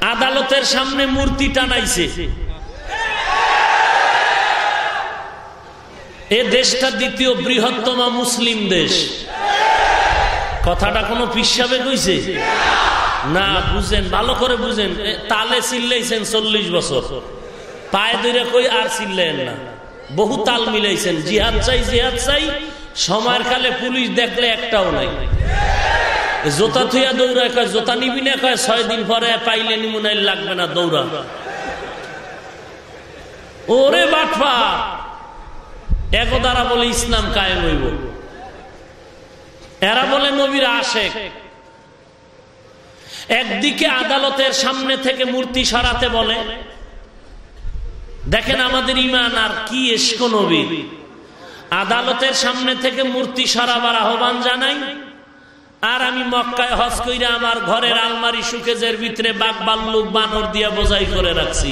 আদালতের সামনে মূর্তি টানাইছে। এ দেশটা দ্বিতীয় বৃহত্তম মুসলিম দেশ। কথাটা কোনো পিসাবে কইছে? না, বুঝেন, ভালো করে বুঝেন। তালে চিল্লাইছেন চল্লিশ বছর। পায়ে ধরে কই আর চিল্লেন না। বহু তাল মিলাইছেন। জিহাদ চাই জিহাদ চাই, সময়ের কালে পুলিশ দেখলে একটাও নাই। জোতা থুইয়া দৌড়ায় কয়, জোতা নিবি না কয়, ছয় দিন পরে পাইলে নিমুনাইল লাগবে না, দৌড়া। ওরে বাটপা একদারা বলে ইসলাম কায়েম হইব। এরা বলে নবীর আশেক। একদিকে আদালতের সামনে থেকে মূর্তি সরাতে বলে দেখেন আমাদের ইমান আর কি এসকো নবী। আদালতের সামনে থেকে মূর্তি সরাবার আহ্বান জানাই। আর আমি মক্কায় হজ কইরা আমার ঘরের আলমারি সুকেজের ভিতরে বাঘ বাল্লুক বানর দিয়া বোঝাই করে রাখছি।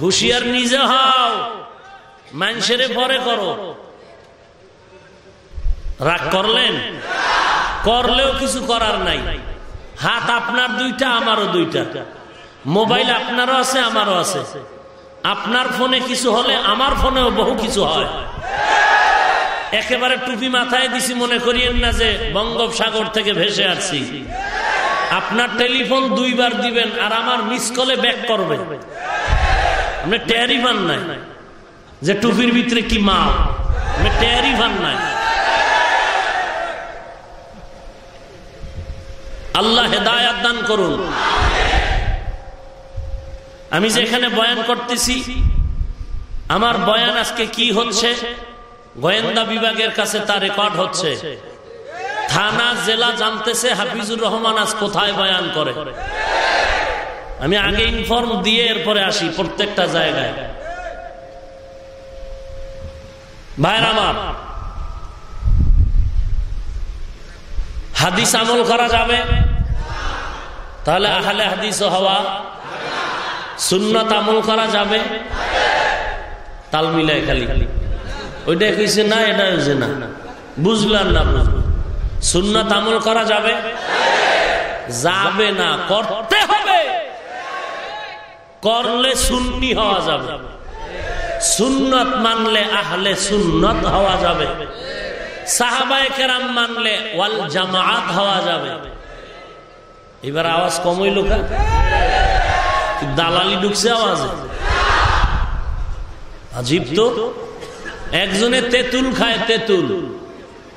হুশিয়ার নিজে হও, মানুষের পরে করো। রাগ করলেন? করলেও কিছু করার নাই। হাত আপনার দুইটা, আমারও দুইটা। মোবাইল আপনারও আছে, আমারও আছে। আপনার ফোনে কিছু হলে আমার ফোনেও বহু কিছু হয়। একেবারে টুপি মাথায় দিছি, মনে করিয়েন না যে বঙ্গোপসাগর থেকে ভেসে আসছি। আপনার টেলিফোন দুইবার দিবেন আর আমার মিস কলে ব্যাক করবে। আপনি টেয়ারি পান নাই। যে টুপির ভিতরে কি মাল? আপনি টেয়ারি পান নাই। আল্লাহ হেদায়াত দান করুন। আমি যেখানে বয়ান করতেছি, আমার বয়ান আজকে কি হচ্ছে? গোয়েন্দা বিভাগের কাছে তা রেকর্ড হচ্ছে। থানা, জেলা জানতেছে হাফিজুর রহমান আজ কোথায় বয়ান করে। আমি আগে ইনফর্ম দিয়ে এরপরে আসি প্রত্যেকটা জায়গায়। ভাইর আমার, হাদিস আমল করা যাবে? তাহলে আহলে হাদিস হওয়া সুন্নত আমল করা যাবে? তাল মিলায় খালি। ওইটা কইছে, না, এটা হয়েছে না। বুঝলাম না সুন্নত আমল করা যাবে? যাবে না, করতে হবে। করলে সুন্নি হওয়া যাবে। সুন্নত মানলে আহলে সুন্নত হওয়া যাবে। সাহাবায় কেরাম মানলে ওয়াল জামাত হওয়া যাবে। এবার আওয়াজ কমইল দালালি ঢুকছে আওয়াজ। আজীব তো। একজনে তেঁতুল খায় তেঁতুল।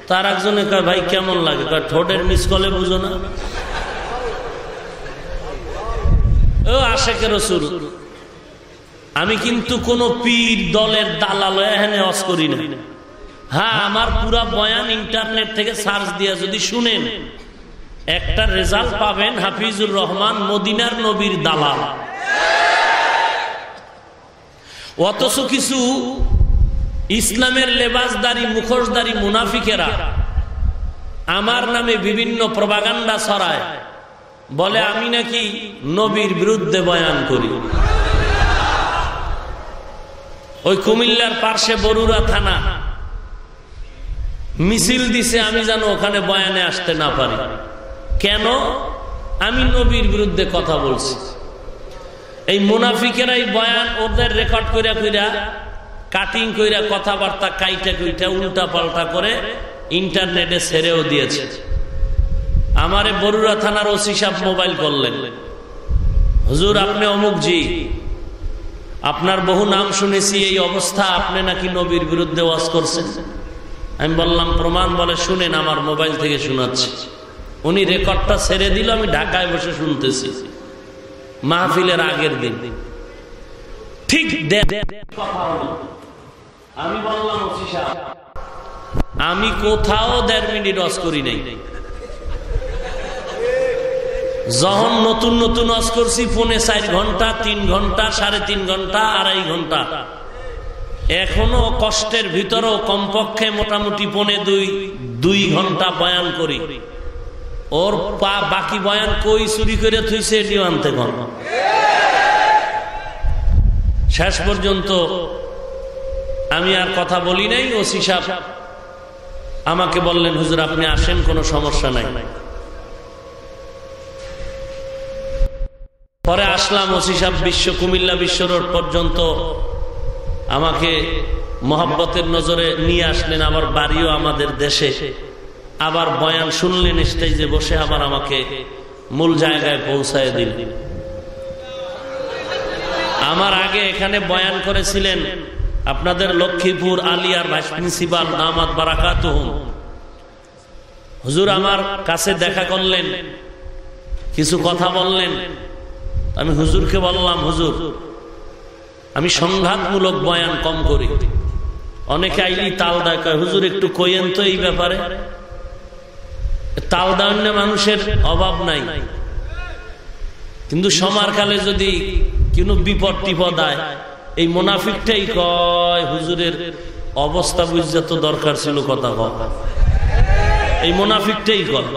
তার একজনে ভাই, কেমন লাগে? ঠোঁটের মিস কলে বুঝো না। ও আশেকের রসুল, আমি কিন্তু কোন পীর দলের দালাল এখানে অস করি না। হ্যাঁ আমার পুরা বয়ান ইন্টারনেট থেকে সার্চ দিয়ে যদি শুনেন একটা রেজাল্ট পাবেন হাফিজুর রহমান মদিনার নবীর দালাল। অথচ কিছু ইসলামের লেবাসদারি, মুখোশদারি মুনাফিকেরা আমার নামে বিভিন্ন প্রবাগান্ডা ছড়ায়, বলে আমি নাকি নবীর বিরুদ্ধে বয়ান করি। ওই কুমিল্লার পার্শ্বে বরুরা থানা, মিছিল দিছে আমি যেন ওখানে বয়ানে আসতে না পারি। কেন? আমি নবীর বিরুদ্ধে কথা বলছি। এই মুনাফিকেরাই বয়ান ওদের রেকর্ড কইরা কইরা কাটিং কইরা কথাবার্তা কাইটা কইটা উল্টা পাল্টা করে ইন্টারনেটে ছেড়েও দিয়েছে। আমারে বরুড়া থানার ওসি সাহেব মোবাইল করলেন। হুজুর, আপনি অমুক জি। আপনার বহু নাম শুনেছি, এই অবস্থা আপনি নাকি নবীর বিরুদ্ধে ওয়াজ করছেন? আমি বললাম, প্রমাণ বলে শুনেন, আমার মোবাইল থেকে শোনাচ্ছি। উনি রেকর্ডটা ছেড়ে দিল, আমি ঢাকায় বসে শুনতেছি। মাহফিলের আগের দিন। ঠিক আমি বললাম আমি কোথাও দেড় মিনিট অস করি নাই। যখন নতুন নতুন অস করছি পৌনে চার ঘণ্টা, তিন ঘণ্টা, সাড়ে তিন ঘণ্টা, আড়াই ঘণ্টা। এখনও কষ্টের ভিতরেও কমপক্ষে মোটামুটি পৌনে দুই দুই ঘণ্টা বয়ান করি। ওর পা বাকি বয়ান কই চুরি করে থুইছে এটিও আনতে কর শেষ পর্যন্ত আমি আর কথা বলি নাই ও সিসাব আমাকে বললেন, হুজুর, আপনি আসেন, কোনো সমস্যা নাই। পরে আসলাম, ওসি সাহেব, বিশ্ব কুমিল্লা বিশ্ব রোড পর্যন্ত আমাকে মহাব্বতের নজরে নিয়ে আসলেন, আবার বাড়িও আমাদের দেশে। আবার বয়ান শুনলেন স্টেজে বসে আবার আমাকে মূল জায়গায় পৌঁছায় দিলেন আমার আগে এখানে বয়ান করেছিলেন, আপনাদের লক্ষ্মীপুর আলিয়ার ভাইস প্রিন্সিপাল নামাদ বারাকাত হুজুর আমার কাছে দেখা করলেন, কিছু কথা বললেন। আমি হুজুরকে বললাম, হুজুর, আমি সংঘাতমূলক বয়ান কম করি। অনেকে আইলি তাল দেয় হুজুর, একটু কইয়েন তো এই ব্যাপারে। তাল দান্য মানুষের অভাব নাই। কিন্তু সমারকালে যদি কোনো বিপদ টিপদ আয়, এই মোনাফিকটাই কয়, হুজুরের অবস্থা বুঝতে তো দরকার ছিল কথা কয়। এই মোনাফিকটাই কয়।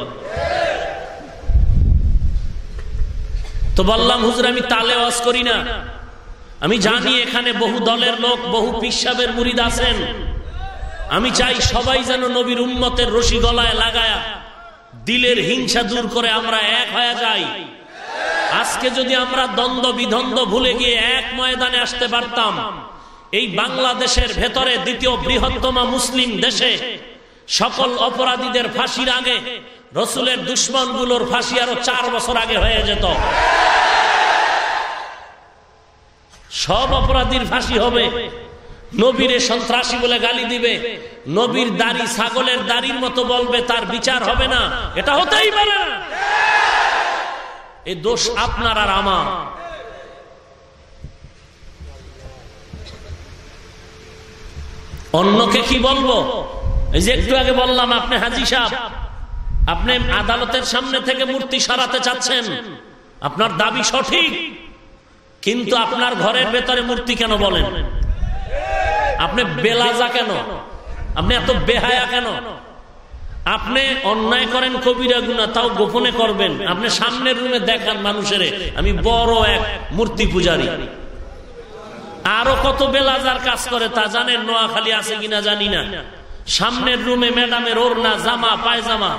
তো বললাম, হুজুর, আমি তালে ওয়াজ করি না। আমি জানি এখানে বহু দলের লোক, বহু পিসাবের মুরিদ আছেন। আমি চাই সবাই যেন নবীর উন্মতের রশি গলায় লাগায়া দিলের হিংসা দূর করে আমরা এক হয়ে যাই। আজকে যদি আমরা দ্বন্দ্ব বিধন্দ ভুলে গিয়ে এক ময়দানে আসতে পারতাম, এই বাংলাদেশের ভেতরে দ্বিতীয় বৃহত্তম মুসলিম দেশে সকল অপরাধীদের ফাঁসির আগে রসুলের দুশ্মনগুলোর ফাঁসি আরও চার বছর আগে হয়ে যেত। সব অপরাধীর ফাঁসি হবে নবীরে সন্ত্রাসী বলে গালি দিবে। নবীর দাড়ি ছাগলের দাড়ির মতো বলবে, তার বিচার হবে না। এটা হতেই পারে না। এই দোষ আপনার আর আমার। অন্যকে কি বলব? এই যে একটু আগে বললাম আপনি হাজি সাহেব, আপনি আদালতের সামনে থেকে মূর্তি সরাতে চাচ্ছেন। আপনার দাবি সঠিক। কিন্তু আপনার ঘরের ভেতরে মূর্তি কেন বলেন? আপনি বেলাজা কেন? আপনি এত বেহায়া কেন? আপনি অন্যায় করেন কবিরা গুণা তাও গোপনে করবেন। আপনি সামনের রুমে দেখান মানুষের, আমি বড় এক মূর্তি পূজারি। আরও কত বেলাজার কাজ করে তা জানেন, নোয়াখালী আছে কিনা জানি না। সামনের রুমে ম্যাডামের ওড়না, জামা, পায়জামা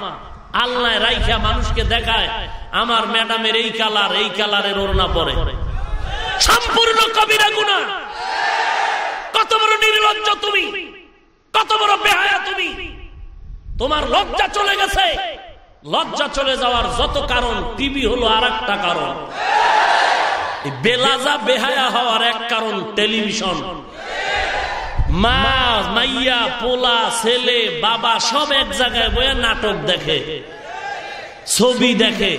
আল্লাহ রাইখা মানুষকে দেখায়, আমার ম্যাডামের এই কালার, এই কালারের ওড়না পরে। সম্পূর্ণ কবিরা গুণা কত বড় নির্লজ্জ তুমি? কত বড় বেহায়া তুমি? তোমার লজ্জা চলে গেছে। লজ্জা চলে যাওয়ার যত কারণ টিভি হলো আর একটা কারণ বেলাজা বেহায়া হওয়ার এক কারণ, টেলিভিশন। মা, মাইয়া, পোলা, ছেলে, বাবা, সব এক জায়গায় বয়ে নাটক দেখে, ছবি দেখে।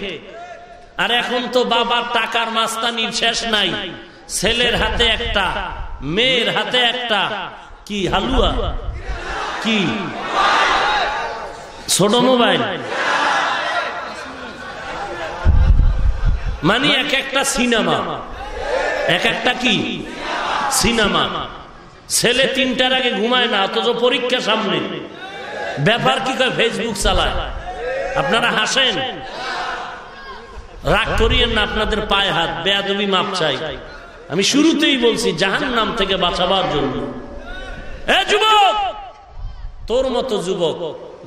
আর এখন তো বাবার টাকার মাস্তানির শেষ নাই, ছেলের হাতে একটা। মেয়ের হাতে একটা। কি, হালুয়া? কি? ছোট মোবাইল। মানে এক একটা সিনেমা। এক একটা কি? সিনেমা। ছেলে তিনটার আগে ঘুমায় না, অথচ পরীক্ষা সামনে। ব্যাপার কি করে ফেসবুক চালায়। আপনারা হাসেন? রাগ করিয়েন না, আপনাদের পায়ে হাত। বেয়াদবি মাপ চাই। আমি শুরুতেই বলছি জাহান নাম থেকে বাঁচাবার জন্য। তোর মতো যুবক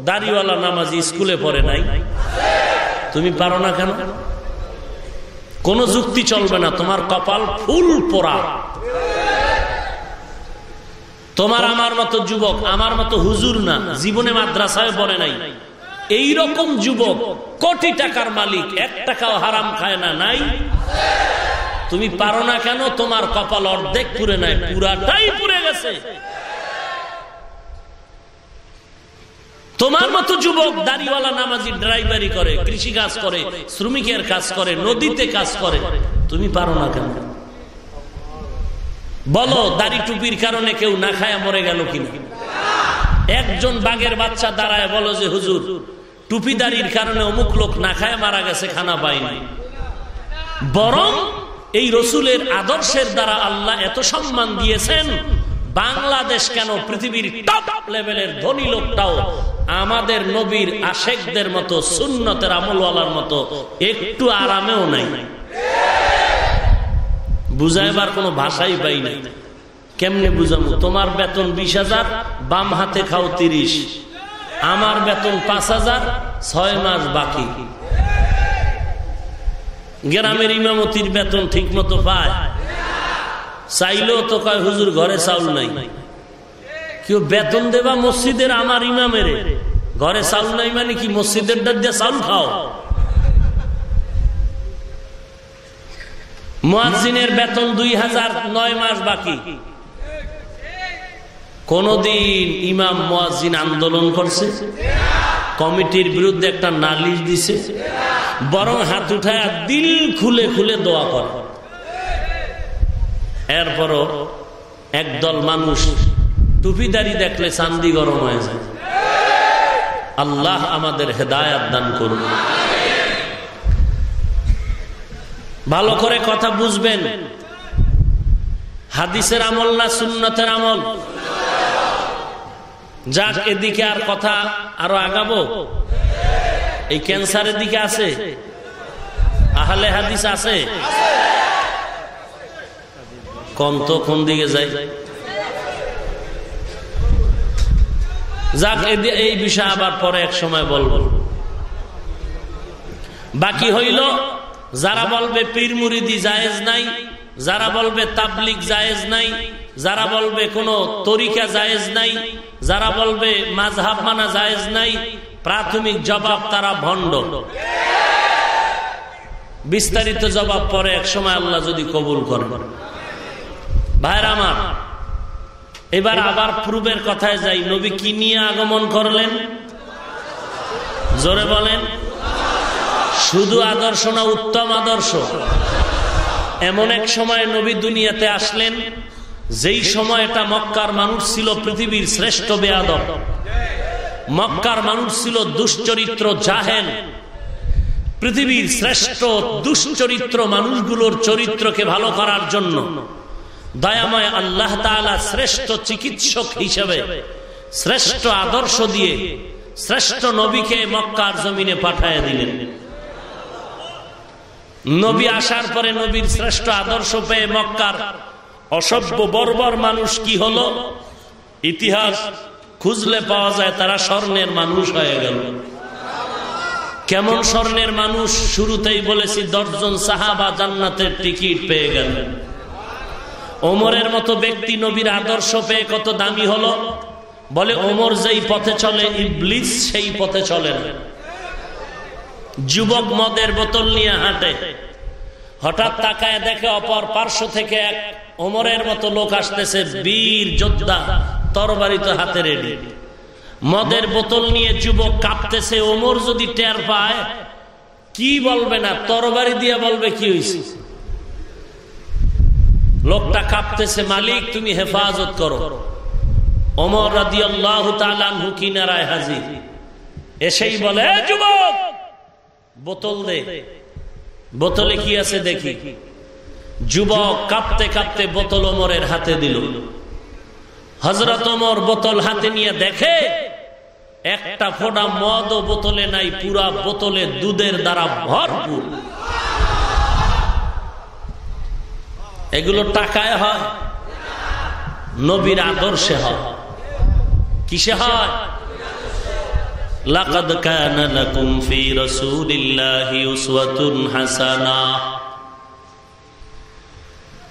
দাড়িওয়ালা নামাজি স্কুলে পড়ে নাই। তুমি পারো না কেন? কোন যুক্তি চলবে না, তোমার কপাল ফুল পোড়া। তোমার আমার মতো যুবক, আমার মতো হুজুর না, জীবনে মাদ্রাসায় পড়ে নাই। এই রকম যুবক কোটি টাকার মালিক, এক টাকাও হারাম খায় না, নাই? তুমি পারো না কেন? তোমার কপাল অর্ধেক পুরে নাই, পুরাটাই পুরে গেছে। তোমার মতো যুবক দাড়িওয়ালা নামাজি ড্রাইভারি করে কৃষি কাজ করে, শ্রমিকের কাজ করে, নদীতে কাজ করে। তুমি পারো না কেন? বলো, দাড়ি টুপির কারণে কেউ না খায়া মরে গেল কিনা? একজন বাঘের বাচ্চা দাঁড়ায় বলো যে, হুজুর টুপিদারির কারণে অমুক লোক না খায় মারা গেছে, খানা পায়নি। বরং এই রসুলের আদর্শের দ্বারা আল্লাহ এত সম্মান দিয়েছেন, বাংলাদেশ কেন পৃথিবীর টপ লেভেলের ধনী লোকটাও আমাদের নবীর আশেকদের মতো, সুন্নতের আমলওয়ালার মতো একটু আরামেও নাই। বুঝাইবার কোনো ভাষাই পাই নাই। কেমনে বুঝাবো তোমার বেতন বিশ হাজার, বাম হাতে খাও তিরিশ। আমার বেতন পাঁচ হাজার, ছয় মাস বাকি। গ্রামের ইমামতির বেতন ঠিক মতো পায়। চাইলেও তো কয়, হুজুর, ঘরে চাউল নাই। কেউ বেতন দেবা মসজিদের আমার ইমামের। ঘরে চাউল নাই মানে কি, মসজিদের দিয়ে চাউল খাও? মহাজিনের বেতন দুই হাজার নয় মাস বাকি। কোনদিন ইমাম মুয়াজিন আন্দোলন করছে, কমিটির বিরুদ্ধে একটা নালিশ দিছে। বরং হাত উঠায় দিল খুলে খুলে দোয়া করে। এরপরও একদল মানুষ টুপিদারি দেখলে চান্দি গরম হয়ে যায়। আল্লাহ আমাদের হেদায়াত দান করুন। ভালো করে কথা বুঝবেন। হাদিসের আমল না সুন্নতের আমল? যাক, এদিকে আর কথা আরও আগাবো। এই ক্যান্সারের দিকে আছে। আহলে হাদিস আছে। কম তো কোন দিকে যাই যাক এই বিষয়ে আবার পরে এক সময় বলব। বাকি হইল, যারা বলবে পীর মুরিদি জায়েজ নাই, যারা বলবে তাবলিক জায়েজ নাই, যারা বলবে কোন তরিকা জায়েজ নাই, যারা বলবে মাঝহাব মানা জায়েজ নাই প্রাথমিক জবাব তারা ভণ্ড। বিস্তারিত জবাব পরে এক সময় আল্লাহ যদি কবুল করে ভাইর আমার, এবার আবার পূর্বের কথায় যাই। নবী কি নিয়ে আগমন করলেন? জোরে বলেন। শুধু আদর্শ না উত্তম আদর্শ? এমন এক সময় নবী দুনিয়াতে আসলেন, যেই সময়টা মক্কার মানুষ ছিল পৃথিবীর শ্রেষ্ঠ বেয়াদব মক্কার মানুষ ছিল দুশ্চরিত্র জাহেন পৃথিবীর শ্রেষ্ঠ দুশ্চরিত্র মানুষগুলোর চরিত্রকে ভালো করার জন্য দয়াময় আল্লাহ তালা শ্রেষ্ঠ চিকিৎসক হিসেবে, শ্রেষ্ঠ আদর্শ দিয়ে শ্রেষ্ঠ নবীকে মক্কার জমিনে পাঠায় দিলেন। নবী আসার পরে নবীর শ্রেষ্ঠ আদর্শ পেয়ে মক্কার অসভ্য বর্বর মানুষ কি হলো? ইতিহাস খুঁজলে পাওয়া যায় তারা স্বর্ণের মানুষ হয়ে গেল। কেমন স্বর্ণের মানুষ? শুরুতেই বলেছি, দশজন সাহাবা জান্নাতের টিকিট পেয়ে গেলেন। ওমরের মতো ব্যক্তি নবীর আদর্শ পেয়ে কত দামি হলো? বলে, ওমর যেই পথে চলে, ইবলিস সেই পথে চলে না। যুবক মদের বোতল নিয়ে হাঁটে। হঠাৎ তাকায় দেখে অপর পার্শ্ব থেকে এক ওমরের মতো লোক আসতেছে, বীর যোদ্ধা। তরবারি তো হাতে রেডি মদের বোতল নিয়ে যুবক কাঁপতেছে, ওমর যদি টের পায়, কি বলবে না? তরবারি দিয়ে বলবে কি হয়েছে লোকটা কাঁপতেছে, মালিক, তুমি হেফাজত করো। অমর রাদি আল্লাহ কিনারায় হাজির। এসেই বলে যুবক, বোতল দে। বোতলে কি আছে দেখি? যুবক কাঁপতে কাঁপতে বোতল ওমরের হাতে দিল। হজরত ওমর বোতল হাতে নিয়ে দেখে, একটা ফোটা মদ ও বোতলে নাই, পুরা বোতলে দুধের দ্বারা ভরপুর। এগুলো টাকায় হয়, নবীর আদর্শে হয়। কিসে হয়?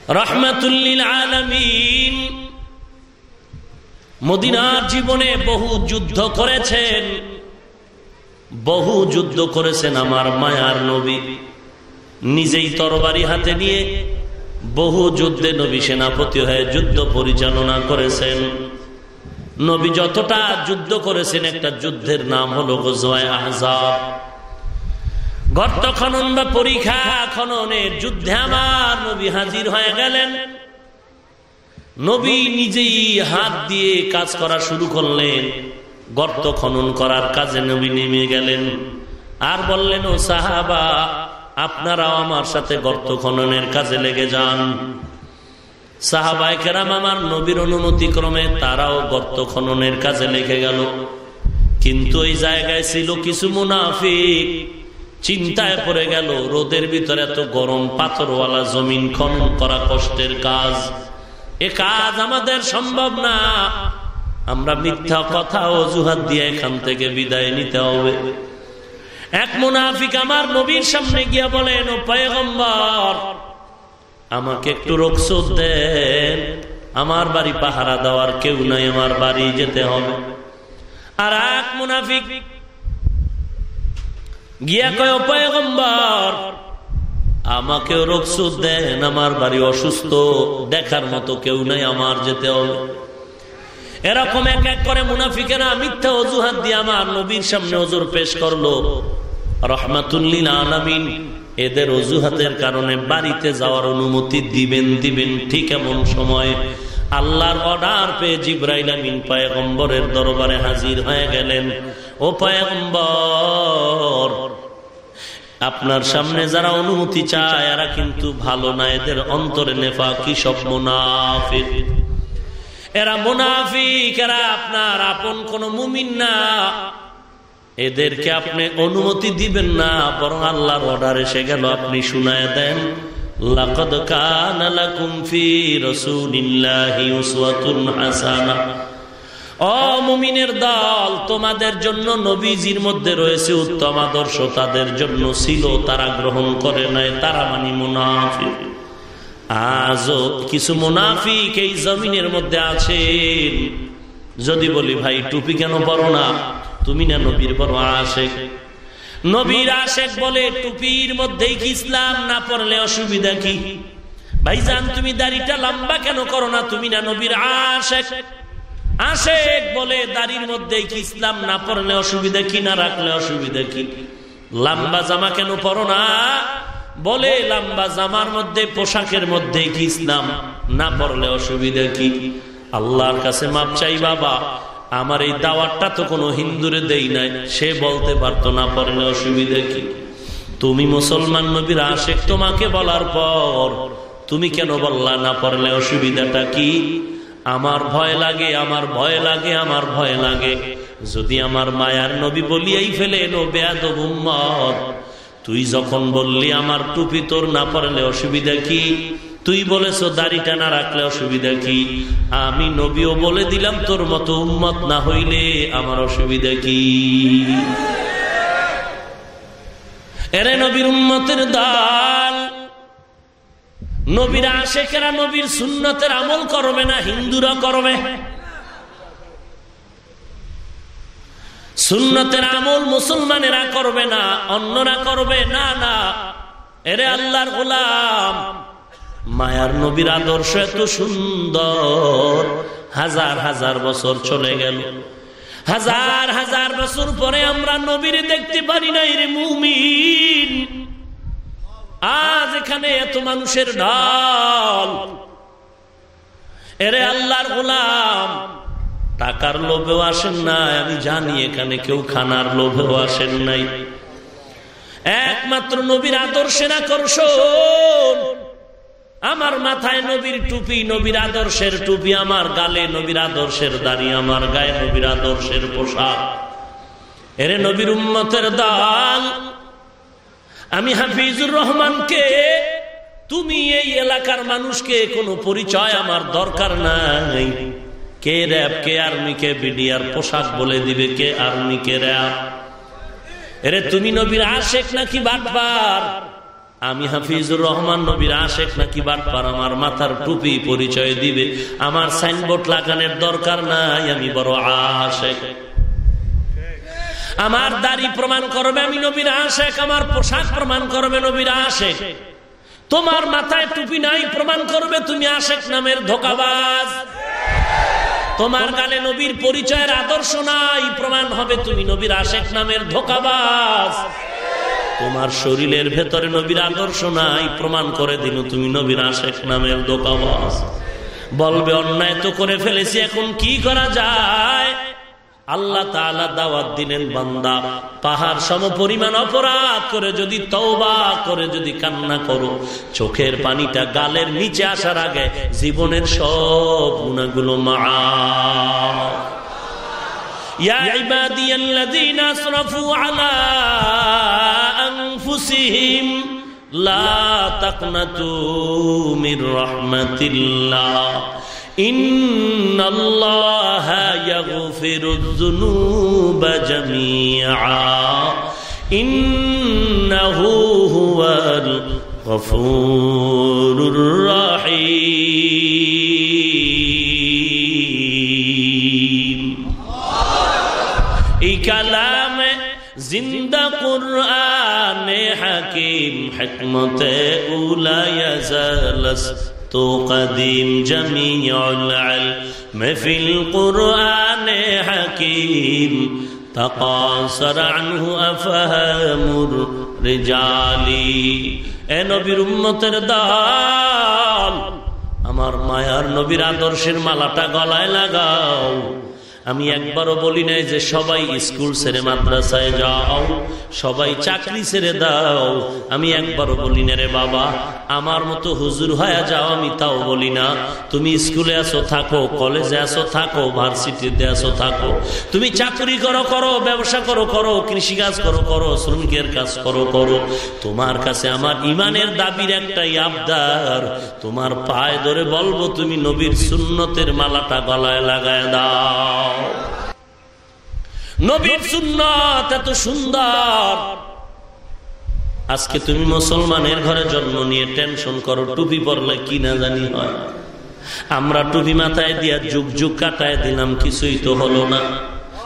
রাহমাতুল লিল আলামিন। মদিনার জীবনে বহু যুদ্ধ করেছেন। বহু যুদ্ধ করেছেন আমার মায়ার নবী। নিজেই তরবারি হাতে নিয়ে বহু যুদ্ধে নবী সেনাপতি হয়ে যুদ্ধ পরিচালনা করেছেন। নবী যতটা যুদ্ধ করেছেন, একটা যুদ্ধের নাম হলো গোজওয়ায় আহজাব। গর্ত খনন বা পরীক্ষা খননের যুদ্ধে আমার নবী হাজির হয়ে গেলেন। নবী নিজেই হাত দিয়ে কাজ করা শুরু করলেন। গর্ত খনন করার কাজে নবী নেমে গেলেন। আর বললেন, ও সাহাবা, আপনারাও আমার সাথে গর্ত খননের কাজে লেগে যান। সাহাবাই কেরাম আমার নবীর অনুমতি ক্রমে তারাও গর্ত খননের কাজে লেগে গেল। কিন্তু ওই জায়গায় ছিল কিছু মুনাফিক। চিন্তায় পড়ে গেল, রোদের ভিতরে এত গরম পাথরওয়ালা জমিন খনন করা কষ্টের কাজ। এ কাজ আমাদের সম্ভব না। আমরা মিথ্যা কথা অজুহাত দিয়ে এখান থেকে বিদায় নিতে হবে। এক মুনাফিক আমার নবীর সামনে গিয়া বলেন, ও পয়গম্বর, আমাকে একটু রোকসুদ দেন। আমার বাড়ি পাহারা দেওয়ার কেউ নাই, আমার বাড়ি যেতে হবে। আর এক মুনাফিক গিয়া কয় পয়গম্বর আমাকেও রোগসুদ দেন, আমার বাড়ি অসুস্থ, দেখার মতো কেউ নাই আমার যেতে হবে। এরকম এক এক করে মুনাফিকেরা মিথ্যা অজুহাত দিয়ে আমার নবীর সামনে অজুর পেশ করল। রহমাতুল্লিল আলামিন, এদের অজুহাতের কারণে বাড়িতে যাওয়ার অনুমতি দিবেন দিবেন ঠিক এমন সময়। আল্লাহর অর্ডার পেয়ে জিব্রাইল আমিন পায়গম্বরের দরবারে হাজির হয়ে গেলেন। ও পায়গম্বর আপনার সামনে যারা অনুমতি চায়, এরা কিন্তু ভালো না, এদের অন্তরে নেফা কি সব মুনাফিক। এরা মুনাফিক, এরা আপনার আপন কোন মুমিন না। এদেরকে আপনি অনুমতি দিবেন না, বরং আল্লাহর অর্ডার এসে গেল, আপনি শুনায় দেন, লাকদ কানা লাকুম ফি রাসূলিল্লাহি উসওয়াতুন হাসানাহ অমুমিনের দল, তোমাদের জন্য নবীজির মধ্যে রয়েছে উত্তম আদর্শ, তাদের জন্য ছিল, তারা গ্রহণ করে নাই, তারা মানি মুনাফিক। আজও কিছু মুনাফিক এই জমিনের মধ্যে আছেন। যদি বলি, ভাই, টুপি কেন পরো না? তুমি না নবীর বড় আশেক। নবীর আশেক বলে, টুপির মধ্যেই কি ইসলাম? না পড়লে অসুবিধা কি? ভাইজান, তুমি দাড়িটা লম্বা কেন করো না? তুমি না নবীর আশেক। আশেক বলে, দাড়ির মধ্যে কি ইসলাম না পড়লে অসুবিধা কি, না রাখলে অসুবিধা কি? লম্বা জামা কেন পরো না? বলে, লম্বা জামার মধ্যে, পোশাকের মধ্যে কি ইসলাম না পড়লে অসুবিধা কি? আল্লাহর কাছে মাপ চাই বাবা, আমার এই দাওয়াতটা তো কোনো হিন্দুরে দেই নাই, সে বলতে পারতো না পড়লে অসুবিধা কি? তুমি মুসলমান নবীর আশেক তোমাকে বলার পর, তুমি কেন বললা না পড়লে অসুবিধাটা কি? আমার ভয় লাগে, আমার ভয় লাগে, আমার ভয় লাগে। যদি আমার মায়ার নবী বলিয়াই ফেলে নো বেয়াদব তুই যখন বললি আমার টুপি তোর না পড়লে অসুবিধা কি? তুই বলেছ দাড়িটা না রাখলে অসুবিধা কি? আমি নবীও বলে দিলাম তোর মতো উম্মত না হইলে আমার অসুবিধা কি? এরে নবীর উম্মতের দাল নবীর আশেকেরা নবীর সুন্নতের আমল করবে না, হিন্দুরা করবে। সুন্নতের আমল মুসলমানেরা করবে না, অন্যরা করবে, না না। এরে আল্লাহর গোলাম, মায়ার নবীর আদর্শ এত সুন্দর। হাজার হাজার বছর চলে গেল। হাজার হাজার বছর পরে আমরা নবীর দেখতে পারি না রে মুমিন। আজ এখানে এত মানুষের ঢাল এরে আল্লাহর গোলাম, টাকার লোভেও আসেন নাই আমি জানি এখানে কেউ খানার লোভেও আসেন নাই। একমাত্র নবীর আদর্শের আকর্ষণ আমার মাথায় নবীর টুপি, নবীর আদর্শের টুপি আমার গালে, নবীর আদর্শের দাড়ি আমার গায়ে, নবীর আদর্শের পোশাক। এরে নবীর উম্মতের দাল আমি হাফিজুর রহমানকে, তুমি এই এলাকার মানুষকে কোনো পরিচয় আমার দরকার নাই। কে র্যাব, কে আর্মি, কে বিডিআর পোশাক বলে দিবে, কে আর্মি, কে র্যাব? এরে তুমি নবীর আশেক নাকি বাটবার? আমি হাফিজুর রহমান নবীর আশেক নাকি বাটবার? আমার মাথার টুপি পরিচয় দিবে, আমার সাইনবোর্ড লাগানোর দরকার নাই, আমি বড় আশেক। আমার দাড়ি প্রমাণ করবে আমি নবীর আশেক, আমার পোশাক প্রমাণ করবে নবীর আশেক। তোমার মাথায় টুপি নাই, প্রমাণ করবে তুমি আশেক নামের ধোকাবাজ। তোমার গালে নবীর পরিচয়ের আদর্শ নাই, প্রমাণ হবে তুমি নবীর আশেক নামের ধোকাবাজ। তোমার শরীরের ভেতরে নবীর আদর্শ নাই, প্রমাণ করে দিল তুমি নবীর আশেক নামের ধোকাবাজ। বলবে, অন্যায় তো করে ফেলেছি, এখন কি করা যায়? আল্লাহ তাআলা দাওয়াত দিলেন বান্দা পাহাড় সম পরিমাণ অপরাধ করে যদি তওবা করে যদি কান্না করো চোখের পানিটা গালের নিচে আসার আগে জীবনের সব গুণাগুলো মা يا عبادي الذين اسرفوا على انفسهم لا تقنطوا من رحمة الله إن الله يغفر الذنوب جميعا إنه هو الغفور الرحيم এই কালামে জিন্দা কুরআন হাকিম হিকমতে উলায়াজালস তো কদিম জামিউল ইলম ফিল কুরআন হাকিম تقاصر عنه أفهام الرجال এ নবীর উম্মতের দল আমার মায়ার নবীর আদর্শের মালাটা গলায় লাগাও আমি একবারও বলি নাই যে সবাই স্কুল ছেড়ে মাদ্রাসায় যাও, সবাই চাকরি ছেড়ে দাও। আমি একবারও বলি না রে বাবা, আমার মতো হুজুর হয়ে যাও, আমি তাও বলি না। তুমি স্কুলে আসো থাকো, কলেজে আসো থাকো, ভার্সিটিতে আসো থাকো। তুমি চাকরি করো করো, ব্যবসা করো করো, কৃষিকাজ করো করো, শ্রমিকের কাজ করো করো। তোমার কাছে আমার ইমানের দাবির একটাই আবদার, তোমার পায়ে ধরে বলব, তুমি নবীর সুন্নতের মালাটা গলায় লাগায় দাও। নবীর সুন্নত এত সুন্দর। আজকে তুমি মুসলমানের ঘরে জন্ম নিয়ে টেনশন করো, টুপি পরলে কি না জানি হয়। আমরা টুপি মাথায় দিয়া যুগ যুগ কাটায় দিলাম, কিছুই তো হলো না।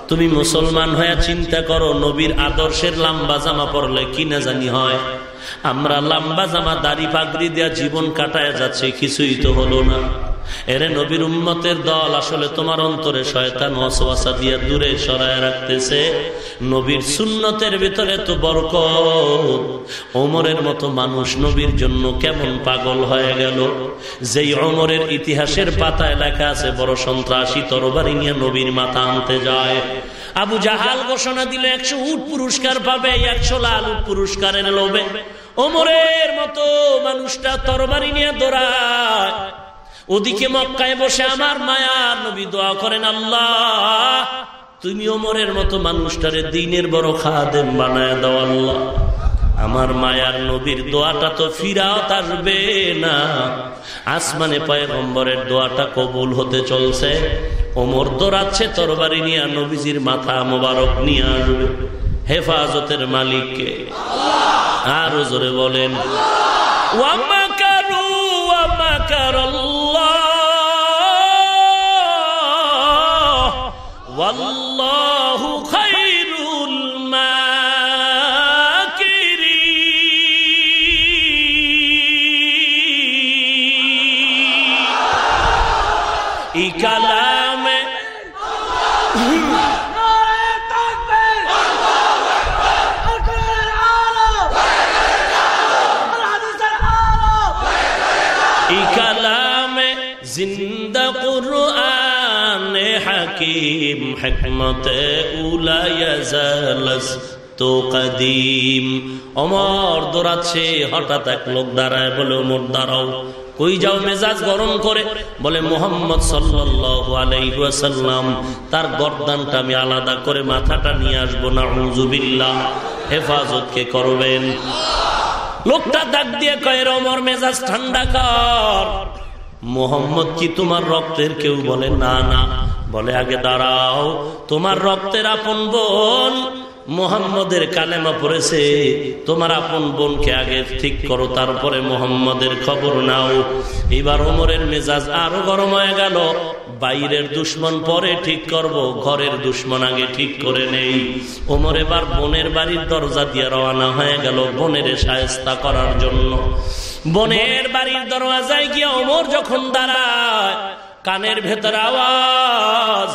তুমি মুসলমান হয়ে চিন্তা করো, নবীর আদর্শের লম্বা জামা পরলে কি না জানি হয়। আমরা লম্বা জামা, দাড়ি পাগড়ি দেওয়া জীবন কাটায় যাচ্ছে, কিছুই তো হলো না। এরে নবীর উম্মতের দল আসলে তোমার অন্তরে শয়তান ওয়াসওয়াসা দিয়ে দূরে সরায় রাখতেছে। নবীর সুন্নতের ভিতরে তো বরকত। ওমরের মতো মানুষ নবীর জন্য কেমন পাগল হয়ে গেল। যেই ওমরের ইতিহাসের পাতায় লেখা আছে, বড় সন্ত্রাসী তরবারি নিয়ে নবীর মাথা আনতে যায়। আবু জাহাল ঘোষণা দিলে, একশো উট পুরস্কার পাবে, একশো লাল উট এনে লোভে। ওমরের মতো মানুষটা তরবারি নিয়ে দৌড়ায়। ওদিকে মক্কায় বসে আমার মায়া নবী দোয়া করেন, আল্লাহ তুমি ওমরের মতো মানুষটারে দিনের বড় খাদেম বানায় দাও, আল্লাহ। আমার মায়ার নবীর দোয়াটা তো ফিরাত আসবে না। আসমানে পয়গম্বরের দোয়াটা কবুল হতে চলছে। ওমর দৌড়াচ্ছে, তরবারি নিয়ে নবীজির মাথা মোবারক নিয়ে আসবে। হেফাজতের মালিককে আরও জোরে বলেন ওয়ামাকারু 完了。হাকিম হিকমতে উলায়াজালাস তো কদিম। অমর দৌড়াচ্ছে, হঠাৎ এক লোক দাঁড়ায় বলে, ওমর, দাঁড়াও। কই যাও, মেজাজ গরম করে? বলে, মোহাম্মদ ওয়াসাল্লাম, তার গর্দানটা আমি আলাদা করে মাথাটা নিয়ে আসব না হুজুবিল্লাহ হেফাজত কে করবেন। লোকটা ডাক দিয়ে কয় রমর মেজাজ ঠান্ডা কর। মোহাম্মদ কি তোমার রক্তের কেউ বলে, না না। বলে, আগে দাঁড়াও, তোমার রক্তের আপন বোন মোহাম্মদের কালেমা পড়েছে। তোমার আপন বোনকে আগে ঠিক করো, তারপরে মোহাম্মদের খবর নাও। এবার ওমরের মেজাজ আরও গরম হয়ে গেল। বাইরের দুশ্মন পরে ঠিক করব, ঘরের দুশ্মন আগে ঠিক করে নেই। ওমর এবার বোনের বাড়ির দরজা দিয়ে রওনা হয়ে গেল বোনের সায়স্তা করার জন্য। বোনের বাড়ির দরওয়াজায় গিয়ে ওমর যখন দাঁড়ায় কানের ভেতর আওয়াজ।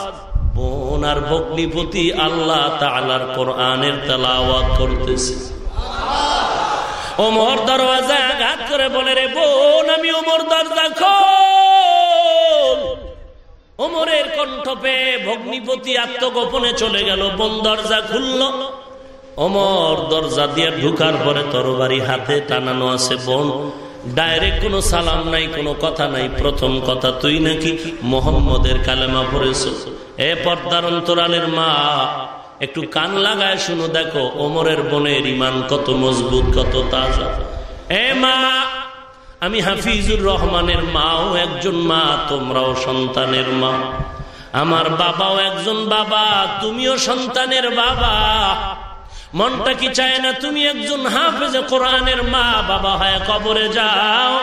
বোন আর ভগ্নিপতি আল্লাহ তালার কোরআনের তেলাওয়াত করতেছে। ওমর দরওয়াজায় আঘাত করে বলে, রে বোন, আমি ওমর দরজা খোল। ওমরের কণ্ঠ পেয়ে ভগ্নিপতি আত্মগোপনে চলে গেল, বোন, দরজা খুলল। অমর দরজা দিয়ে ঢুকার পরে তরবারি হাতে টানানো আছে, বোন ডাইরেক্ট কোনো সালাম নাই, কোনো কথা নাই। প্রথম কথা, তুই নাকি মোহাম্মদের কালেমা পড়েছ? এ পর্দার অন্তরালের মা, একটু কান লাগায় শুনো, দেখো, ওমরের বোনের ইমান কত মজবুত, কত তাজা। এ মা, আমি হাফিজুর রহমানের মাও একজন মা, তোমরাও সন্তানের মা। আমার বাবাও একজন বাবা, তুমিও সন্তানের বাবা। মনটা কি চায় না তুমি একজন হাফেজে কোরআনের মা বাবা হয় কবরে যাও?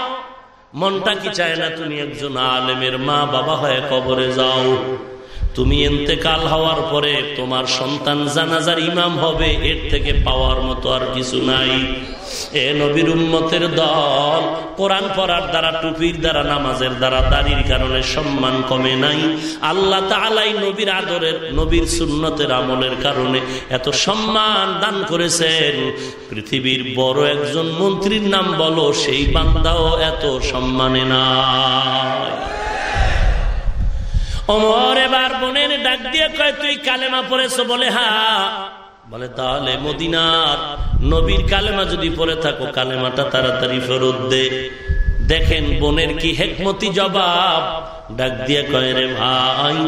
মনটা কি চায় না তুমি একজন আলেমের মা বাবা হয় কবরে যাও? তুমি এতেকাল হওয়ার পরে তোমার সন্তান জানাজার ইমাম হবে, এর থেকে পাওয়ার মতো আর কিছু নাই। এ নবীর উম্মতের দল, কোরআন পড়ার দ্বারা, টুপির দ্বারা, নামাজের দ্বারা দাড়ির কারণে সম্মান কমে নাই। আল্লাহ তালাই নবীর আদরের, নবীর সুন্নতের আমলের কারণে এত সম্মান দান করেছেন। পৃথিবীর বড় একজন মন্ত্রীর নাম বলো, সেই বান্দাও এত সম্মানে না অমর, এবার বোনের ডাক দিয়ে কয়, তুই কালেমা পড়েছ? বলে হা বলে, তাহলে মদিনার নবীর কালেমা যদি পড়ে থাকো, কালেমাটা তাড়াতাড়ি ফেরত দে। দেখেন, বোনের কি হেকমতি জবাব? ডাক দিয়ে কয়, রে ভাই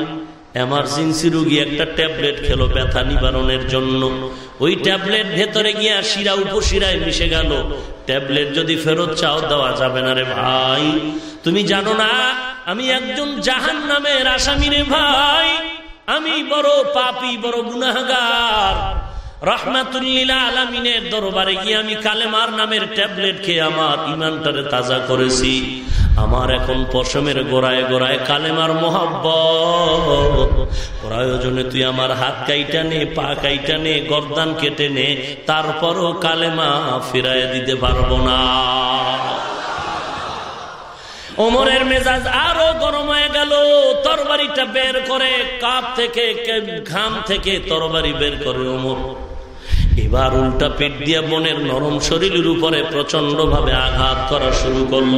এমার্জেন্সি রুগী একটা ট্যাবলেট খেলো ব্যথা নিবারণের জন্য। ওই ট্যাবলেট ভেতরে গিয়া শিরা উপশিরায় মিশে গেল। ট্যাবলেট যদি ফেরত চাও, দেওয়া যাবে না, রে ভাই। তুমি জানো না, আমি একজন জাহান নামের আসামি, রে ভাই। আমি বড় পাপি, বড় গুনাহগার। রহমাতুল্লিলা আলমিনের দরবারে গিয়ে আমি কালেমার নামের ট্যাবলেট খেয়ে আমার ইমানটারে তাজা করেছি। আমার এখন পশমের গোড়ায় গোড়ায় কালেমার মোহাব্ব প্রয়োজনে তুই আমার হাত কাইটা নে, পা কাইটা নে, গরদান কেটে নে, তারপরও কালেমা ফিরাই দিতে পারব না। ওমরের মেজাজ আরও গরম হয়ে গেল। তরবারিটা বের করে কাপ থেকে, ঘাম থেকে তরবারি বের করে ওমর। এবার উল্টা পেট দিয়া বনের নরম শরীরের উপরে প্রচণ্ড ভাবে আঘাত করা শুরু করল।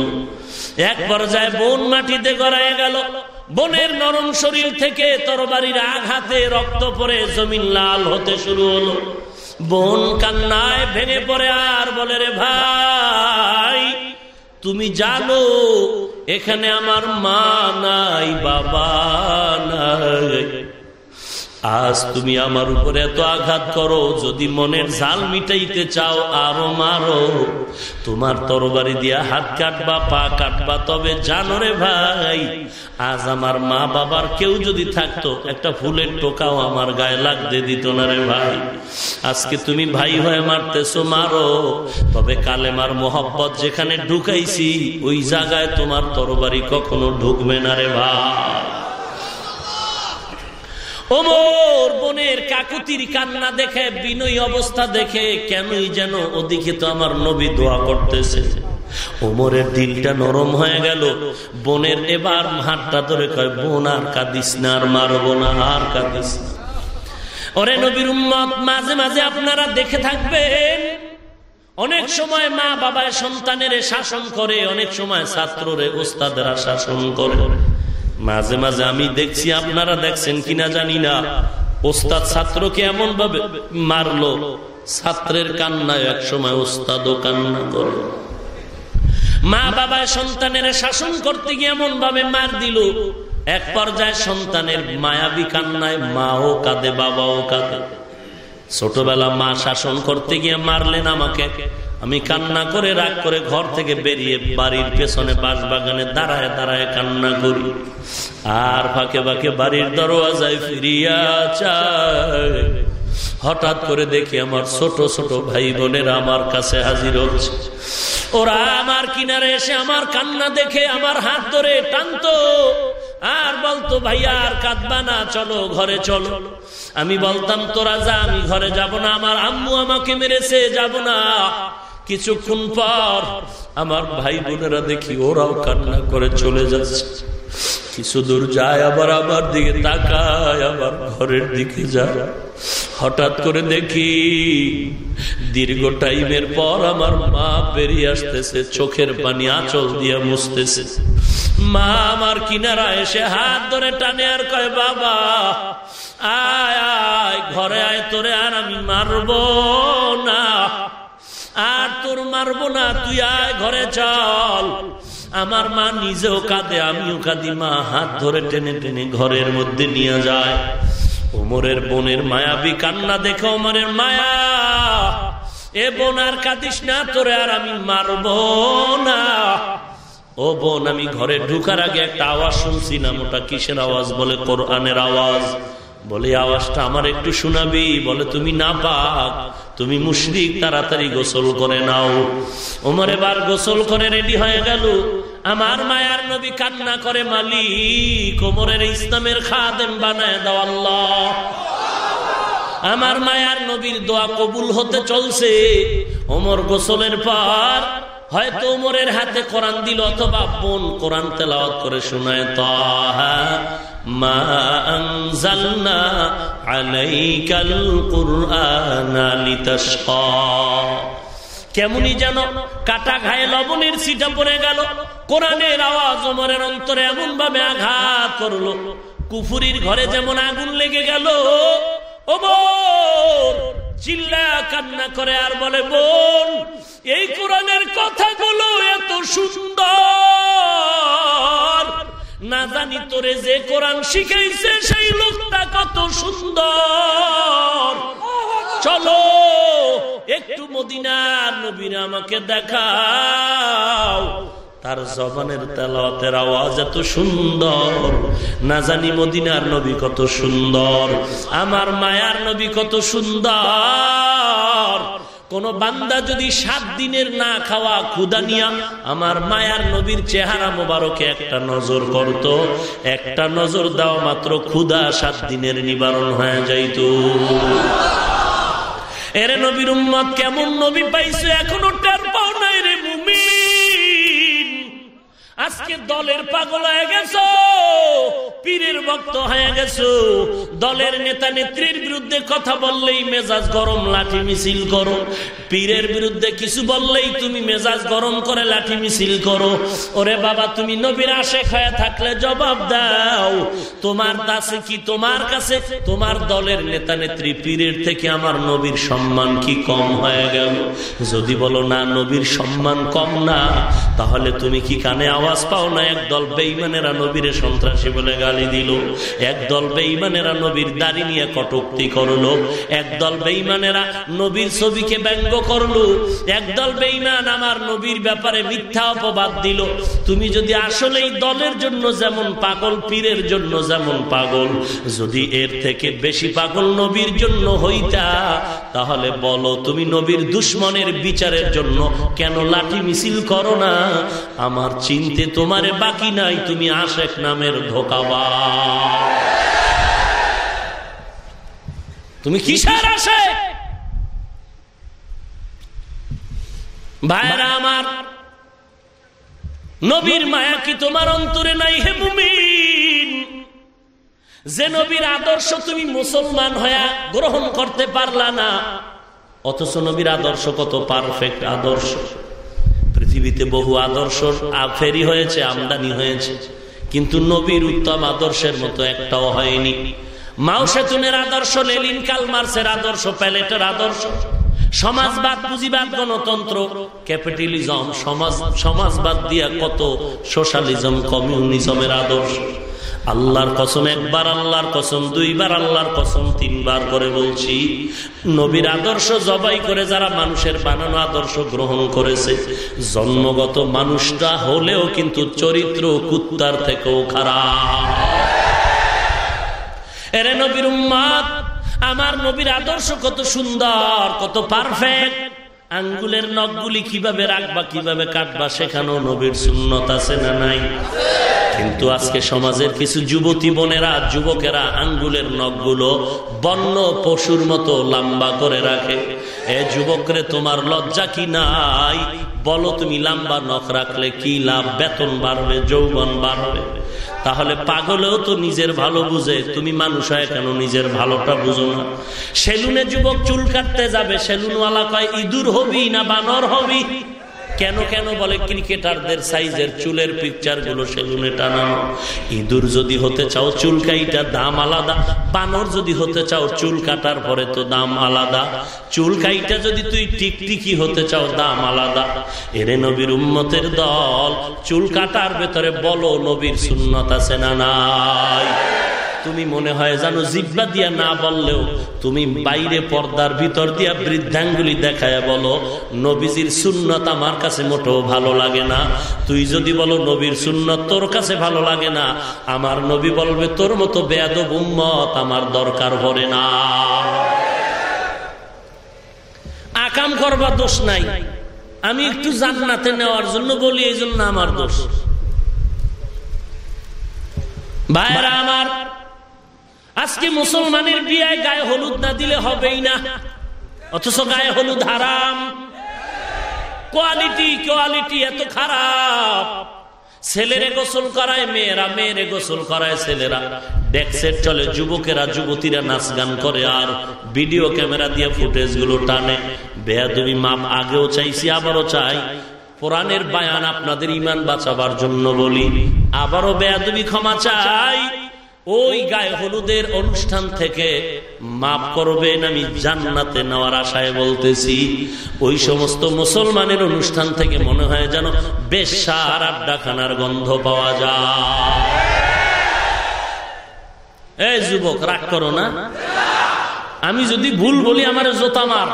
এক পর্যায়ে বোন মাটিতে গড়ায় গেল। বনের নরম শরীর থেকে তরবারির আঘাতে রক্ত পরে জমিন লাল হতে শুরু হলো। বোন কান্নায় ভেঙে পড়ে আর বলে, রে ভাই, তুমি জানো, এখানে আমার মা নাই, বাবা নাই। আজ তুমি আমার উপরে এত আঘাত করো, যদি মনের জাল মিটাইতে চাও, আরও মারো। তোমার তরবারি দিয়া হাত কাটবা, পা কাটবা, তবে জানো রে ভাই, আজ আমার মা বাবার কেউ যদি থাকতো, একটা ফুলের টোকাও আমার গায়ে লাগতে দিত না রে ভাই। আজকে তুমি ভাই হয়ে মারতেছো, মারো। তবে কালেমার মোহব্বত যেখানে ঢুকাইছি, ওই জায়গায় তোমার তরবারি কখনো ঢুকবে না রে ভাই। ওমর বোনের কাকুতির কান্না দেখে, বিনয়ী অবস্থা দেখে, কেনই যেন ওদিকে তো আমার নবী দোয়া করতেছে। ওমরের দিলটা নরম হয়ে গেল। বোনের এবার হাতটা ধরে কয়, বোন, আর কাঁদিস না, আর মারবো না, আর কাদিস না। ওরে নবীর উম্মত, মাঝে মাঝে আপনারা দেখে থাকবেন, অনেক সময় মা বাবায় সন্তানের শাসন করে, অনেক সময় ছাত্ররে, ওস্তাদেরা শাসন করে। মাঝে মাঝে আমি দেখছি আপনারা দেখছেন কিনা জানি না। ওস্তাদ ছাত্রকে এমন ভাবে মারলো, ছাত্রের কান্নায় এক সময় ওস্তাদও কান্না করে মা বাবায় সন্তানের শাসন করতে গিয়ে এমন ভাবে মার দিল। এক পর্যায়ে সন্তানের মায়াবী কান্নায় মাও কাঁদে, বাবাও কাঁদে। ছোটবেলা মা শাসন করতে গিয়ে মারলেন আমাকে। আমি কান্না করে রাগ করে ঘর থেকে বেরিয়ে বাড়ির পেছনে বাস বাগানে দাঁড়ায় দাঁড়ায় কান্না করি। আর ফাঁকে ফাঁকে বাড়ির দরওয়াজায় ফিরিয়া চায় হঠাৎ করে দেখি আমার ছোট ছোট ভাই বোনেরা আমার কাছে হাজির হচ্ছে। ওরা আমার কিনারে এসে আমার কান্না দেখে আমার হাত ধরে টানতো। আর বলতো ভাইয়া আর কাঁদবা না, চলো ঘরে চলো। আমি বলতাম, তোরা যা, আমি ঘরে যাব না, আমার আম্মু আমাকে মেরেছে, যাব না। কিছুক্ষণ পর আমার ভাই বোনেরা দেখি ওরাও কান্না করে চলে যাচ্ছে। কিছু দূর যায়, আবার আমার দিকে তাকায়, আবার ঘরের দিকে যায়। হঠাৎ করে দেখি দীর্ঘ টাইমের পর আমার মা বেরিয়ে আসতেছে, চোখের পানি আচল দিয়ে মুছতেছে। মা আমার কিনারা এসে হাত ধরে টানে আর কয়, বাবা, আয় আয়, ঘরে আয়, তোরে আর আমি মারব। মারব না, তুই আয়, ঘরে চল। আমার মা নিজেও কাঁদে, আমিও কাঁদি। মা হাত ধরে টেনে টেনে ঘরের মধ্যে নিয়ে যায়। ওমরের বোনের মায়াবী কান্না দেখে ওমরের মায়া, এ বোন আর কাঁদিস না, তোরে আর আমি মারব না। ও বোন, আমি ঘরে ঢুকার আগে একটা আওয়াজ শুনছিলাম ওটা কিসের আওয়াজ বলে? কোরআনের আওয়াজ। বলে, আওয়াজটা আমার একটু শোনাবি। বলে, তুমি না পাক তুমি মুশরিক, তাড়াতাড়ি গোসল করে নাও। ওমর এবার গোসল করে রেডি হয়ে গেল। আমার মায়ার নবী কান্না করে, মালিক, ওমরের ইসলামের খাদেম বানায় দাও আল্লাহ। আমার মায়ার নবীর দোয়া কবুল হতে চলছে। ওমর গোসলের পর হয়তো উমরের হাতে কোরআন দিল অথবা বোন কোরআন তেলাওয়াত করে শোনায়, তাহা কেমনই যেন কাটা ঘায়ে লবণের সিটা পড়ে গেল। কোরআনের আওয়াজ ওমরের অন্তরে এমন ভাবে আঘাত করল। কুফুরির ঘরে যেমন আগুন লেগে গেল ওমর চিল্লা কান্না করে আর বলে, বোন, এই কোরআনের কথাগুলো এত সুন্দর। না জানি তোরে যে কোরআন শিখাইছে সেই লোকটা কত সুন্দর। চলো, একটু মদিনার নবীর আমাকে দেখাও। তার জবানের তেলাওয়াতের আওয়াজ এত সুন্দর। না জানি মদিনার নবী কত সুন্দর, আমার মায়ার নবী কত সুন্দর। কোন বান্দা যদি সাত দিনের না খাওয়া ক্ষুদা নিয়া আমার মায়ার নবীর চেহারা মোবারকে একটা নজর করত, একটা নজর দেওয়া মাত্র ক্ষুদা সাত দিনের নিবারণ হয়ে যাইত। এরে নবীর উম্মত, কেমন নবী পাইছো এখনও টের আজকে দলের পাগল হয়ে গেছো। পীরের ভক্ত হয়ে গেছো। দলের নেতা নেত্রীর বিরুদ্ধে কথা বললেই মেজাজ গরম, লাঠি মিছিল করো। পীরের বিরুদ্ধে কিছু বললেই তুমি মেজাজ গরম করে লাঠি মিছিল করো। ওরে বাবা, তুমি নবীর আশে খায়া থাকলে জবাব দাও। তোমার কাছে কি তোমার কাছে? তোমার দলের নেতা নেত্রী পীরের থেকে আমার নবীর সম্মান কি কম হয়ে গেল? যদি বলো না, নবীর সম্মান কম না, তাহলে তুমি কি কানে আওয়াজ পাও না একদল বেইমানেরা নবীরে সন্ত্রাসী বলে গালি দিল। একদল বেইমানেরা নবীর দাড়ি নিয়ে কটুক্তি করল। একদল বেইমানেরা নবীর ছবিকে ব্যঙ্গ করল। একদল বেইমান আমার নবীর ব্যাপারে মিথ্যা অপবাদ দিল। তুমি যদি আসলেই দলের জন্য যেমন পাগল, পীরের জন্য যেমন পাগল, যদি এর থেকে বেশি পাগল নবীর জন্য হইতা, তাহলে বলো তুমি নবীর দুশ্মনের বিচারের জন্য কেন লাঠি মিছিল করো না? আমার চিনতে তোমারে বাকি নাই, তুমি আশেক নামের ধোকাবা। তুমি কিসের আসে ভাইরা আমার, নবীর মায়া কি তোমার অন্তরে নাই হে মুমিন? যে নবীর আদর্শ তুমি মুসলমান হয়া গ্রহণ করতে পারলা না, অথচ নবীর আদর্শ কত পারফেক্ট আদর্শ। পৃথিবীতে বহু আদর্শ ফেরি হয়েছে, আমদানি হয়েছে। কিন্তু নবীর উত্তম আদর্শের মতো একটাও হয়নি। মাও সেতুনের আদর্শ, লেলিন কালমার্সের আদর্শ, প্যালেটের আদর্শ। সমাজবাদ, পুঁজিবাদ, গণতন্ত্র, ক্যাপিটালিজম, সমাজ সমাজবাদ দিয়া কত সোশ্যালিজম, কমিউনিজমের আদর্শ। আল্লাহর কসম, একবার আল্লাহর কসম, দুইবার আল্লাহর কসম, তিনবার করে বলছি, নবীর আদর্শ জবাই করে যারা মানুষের বানানো আদর্শ গ্রহণ করেছে, জন্মগত মানুষটা হলেও কিন্তু চরিত্র কুত্তার থেকেও খারাপ। এরে নবীর উম্মাদ, আমার নবীর আদর্শ কত সুন্দর, কত পারফেক্ট আঙ্গুলের নখগুলি কীভাবে রাখবা, কীভাবে কাটবা, সেখানেও নবীর সুন্নত আছে না নাই? কিন্তু আজকে সমাজের কিছু যুবতী বোনেরা, যুবকেরা আঙ্গুলের নখগুলো বন্য পশুর মতো লম্বা করে রাখে। এ যুবকরে, তোমার লজ্জা কি নাই? বলো তুমি লম্বা নখ রাখলে কি লাভ? বেতন বাড়বে, যৌবন বাড়বে। তাহলে পাগলেও তো নিজের ভালো বুঝে। তুমি মানুষ হয় কেন নিজের ভালোটা বুঝো না? সেলুনে যুবক চুল কাটতে যাবে, সেলুনওয়ালা কয়, ইঁদুর হবি না বানর হবি? কেন কেন বলে ক্রিকেটারদের সাইজের চুলের পিকচারগুলো সেলুনে টানানো? ইঁদুর যদি হতে চাও চুল কাইটা, দাম আলাদা। বানর যদি হতে চাও চুল কাটার পরে তো দাম আলাদা। চুল কাইটা যদি তুই টিকটিকি হতে চাও, দাম আলাদা। এরে নবীর উম্মতের দল, চুল কাটার ভেতরে বলো নবীর সুন্নত আছে না নাই? তুমি মনে হয় জানো জিব্বা দিয়া না বললেও তুমি বাইরে পর্দার ভিতর দিয়া বৃদ্ধাঙ্গুলি দেখায় বলো, নবীজির সুন্নত আমার কাছে মোটেও ভালো লাগে না। তুই যদি বলো নবীর সুন্নত তোর কাছে ভালো লাগে না, আমার নবী বলবে তোর মতো বেয়াদ উম্মত আমার দরকার পড়ে না। আকাম করবার দোষ নাই। আমি একটু জান্নাতে নেওয়ার জন্য বলি, এই জন্য আমার দোষ। ভাইরা আমার আজকে মুসলমানের বিয়ায় গায়ে হলুদ না দিলে হবেই না। অথচ গায়ে হলুদ হারাম। কোয়ালিটি কোয়ালিটি এত খারাপ। ছেলেরে গোসল করায় মেয়েরা, মেয়েরে গোসল করায় ছেলেরা। ডেক্সের চলে, যুবকেরা, যুবতীরা নাচ গান করে আর ভিডিও ক্যামেরা দিয়ে ফুটেজগুলো টানে। বেয়াদবি মাপ আগেও চাইছি, আবারও চাই। কোরআনের বায়ান আপনাদের ইমান বাঁচাবার জন্য বলি। আবারও বেয়াদবি ক্ষমা চাই। ওই গায়ে হলুদের অনুষ্ঠান থেকে মাফ করবেন, আমি জান্নাতে নেওয়ার আশায় বলতেছি। ওই সমস্ত মুসলমানের অনুষ্ঠান থেকে মনে হয় যেন বেশ সার আড্ডাখানার গন্ধ পাওয়া যায়। এই যুবক, রাগ করো না। আমি যদি ভুল বলি, আমার জোতা মার।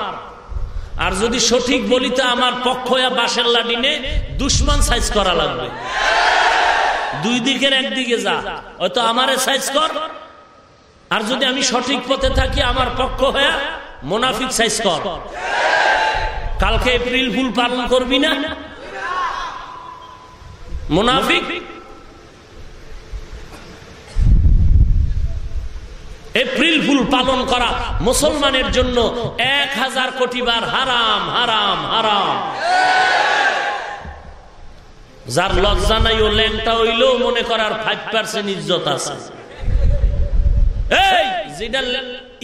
আর যদি সঠিক বলি, তো আমার পক্ষ বাসের লাডিনে দুশ্মন সাইজ করা লাগবে। দুই দিকের একদিকে যা। হয়তো আমারে সাইজ কর। আর যদি আমি সঠিক পথে থাকি আমার পক্ষ হয়ে মোনাফিক সাইজ কর। কালকে এপ্রিল ফুল পালন করবি না? মোনাফিক? এপ্রিল ফুল পালন করা মুসলমানের জন্য এক হাজার কোটি বার হারাম হারাম হারাম। যার লজ্জা নাই ও ল্যাংটা হইলেও মনে করার ফাইভ পার্সেন্ট ইজ্জত আছে।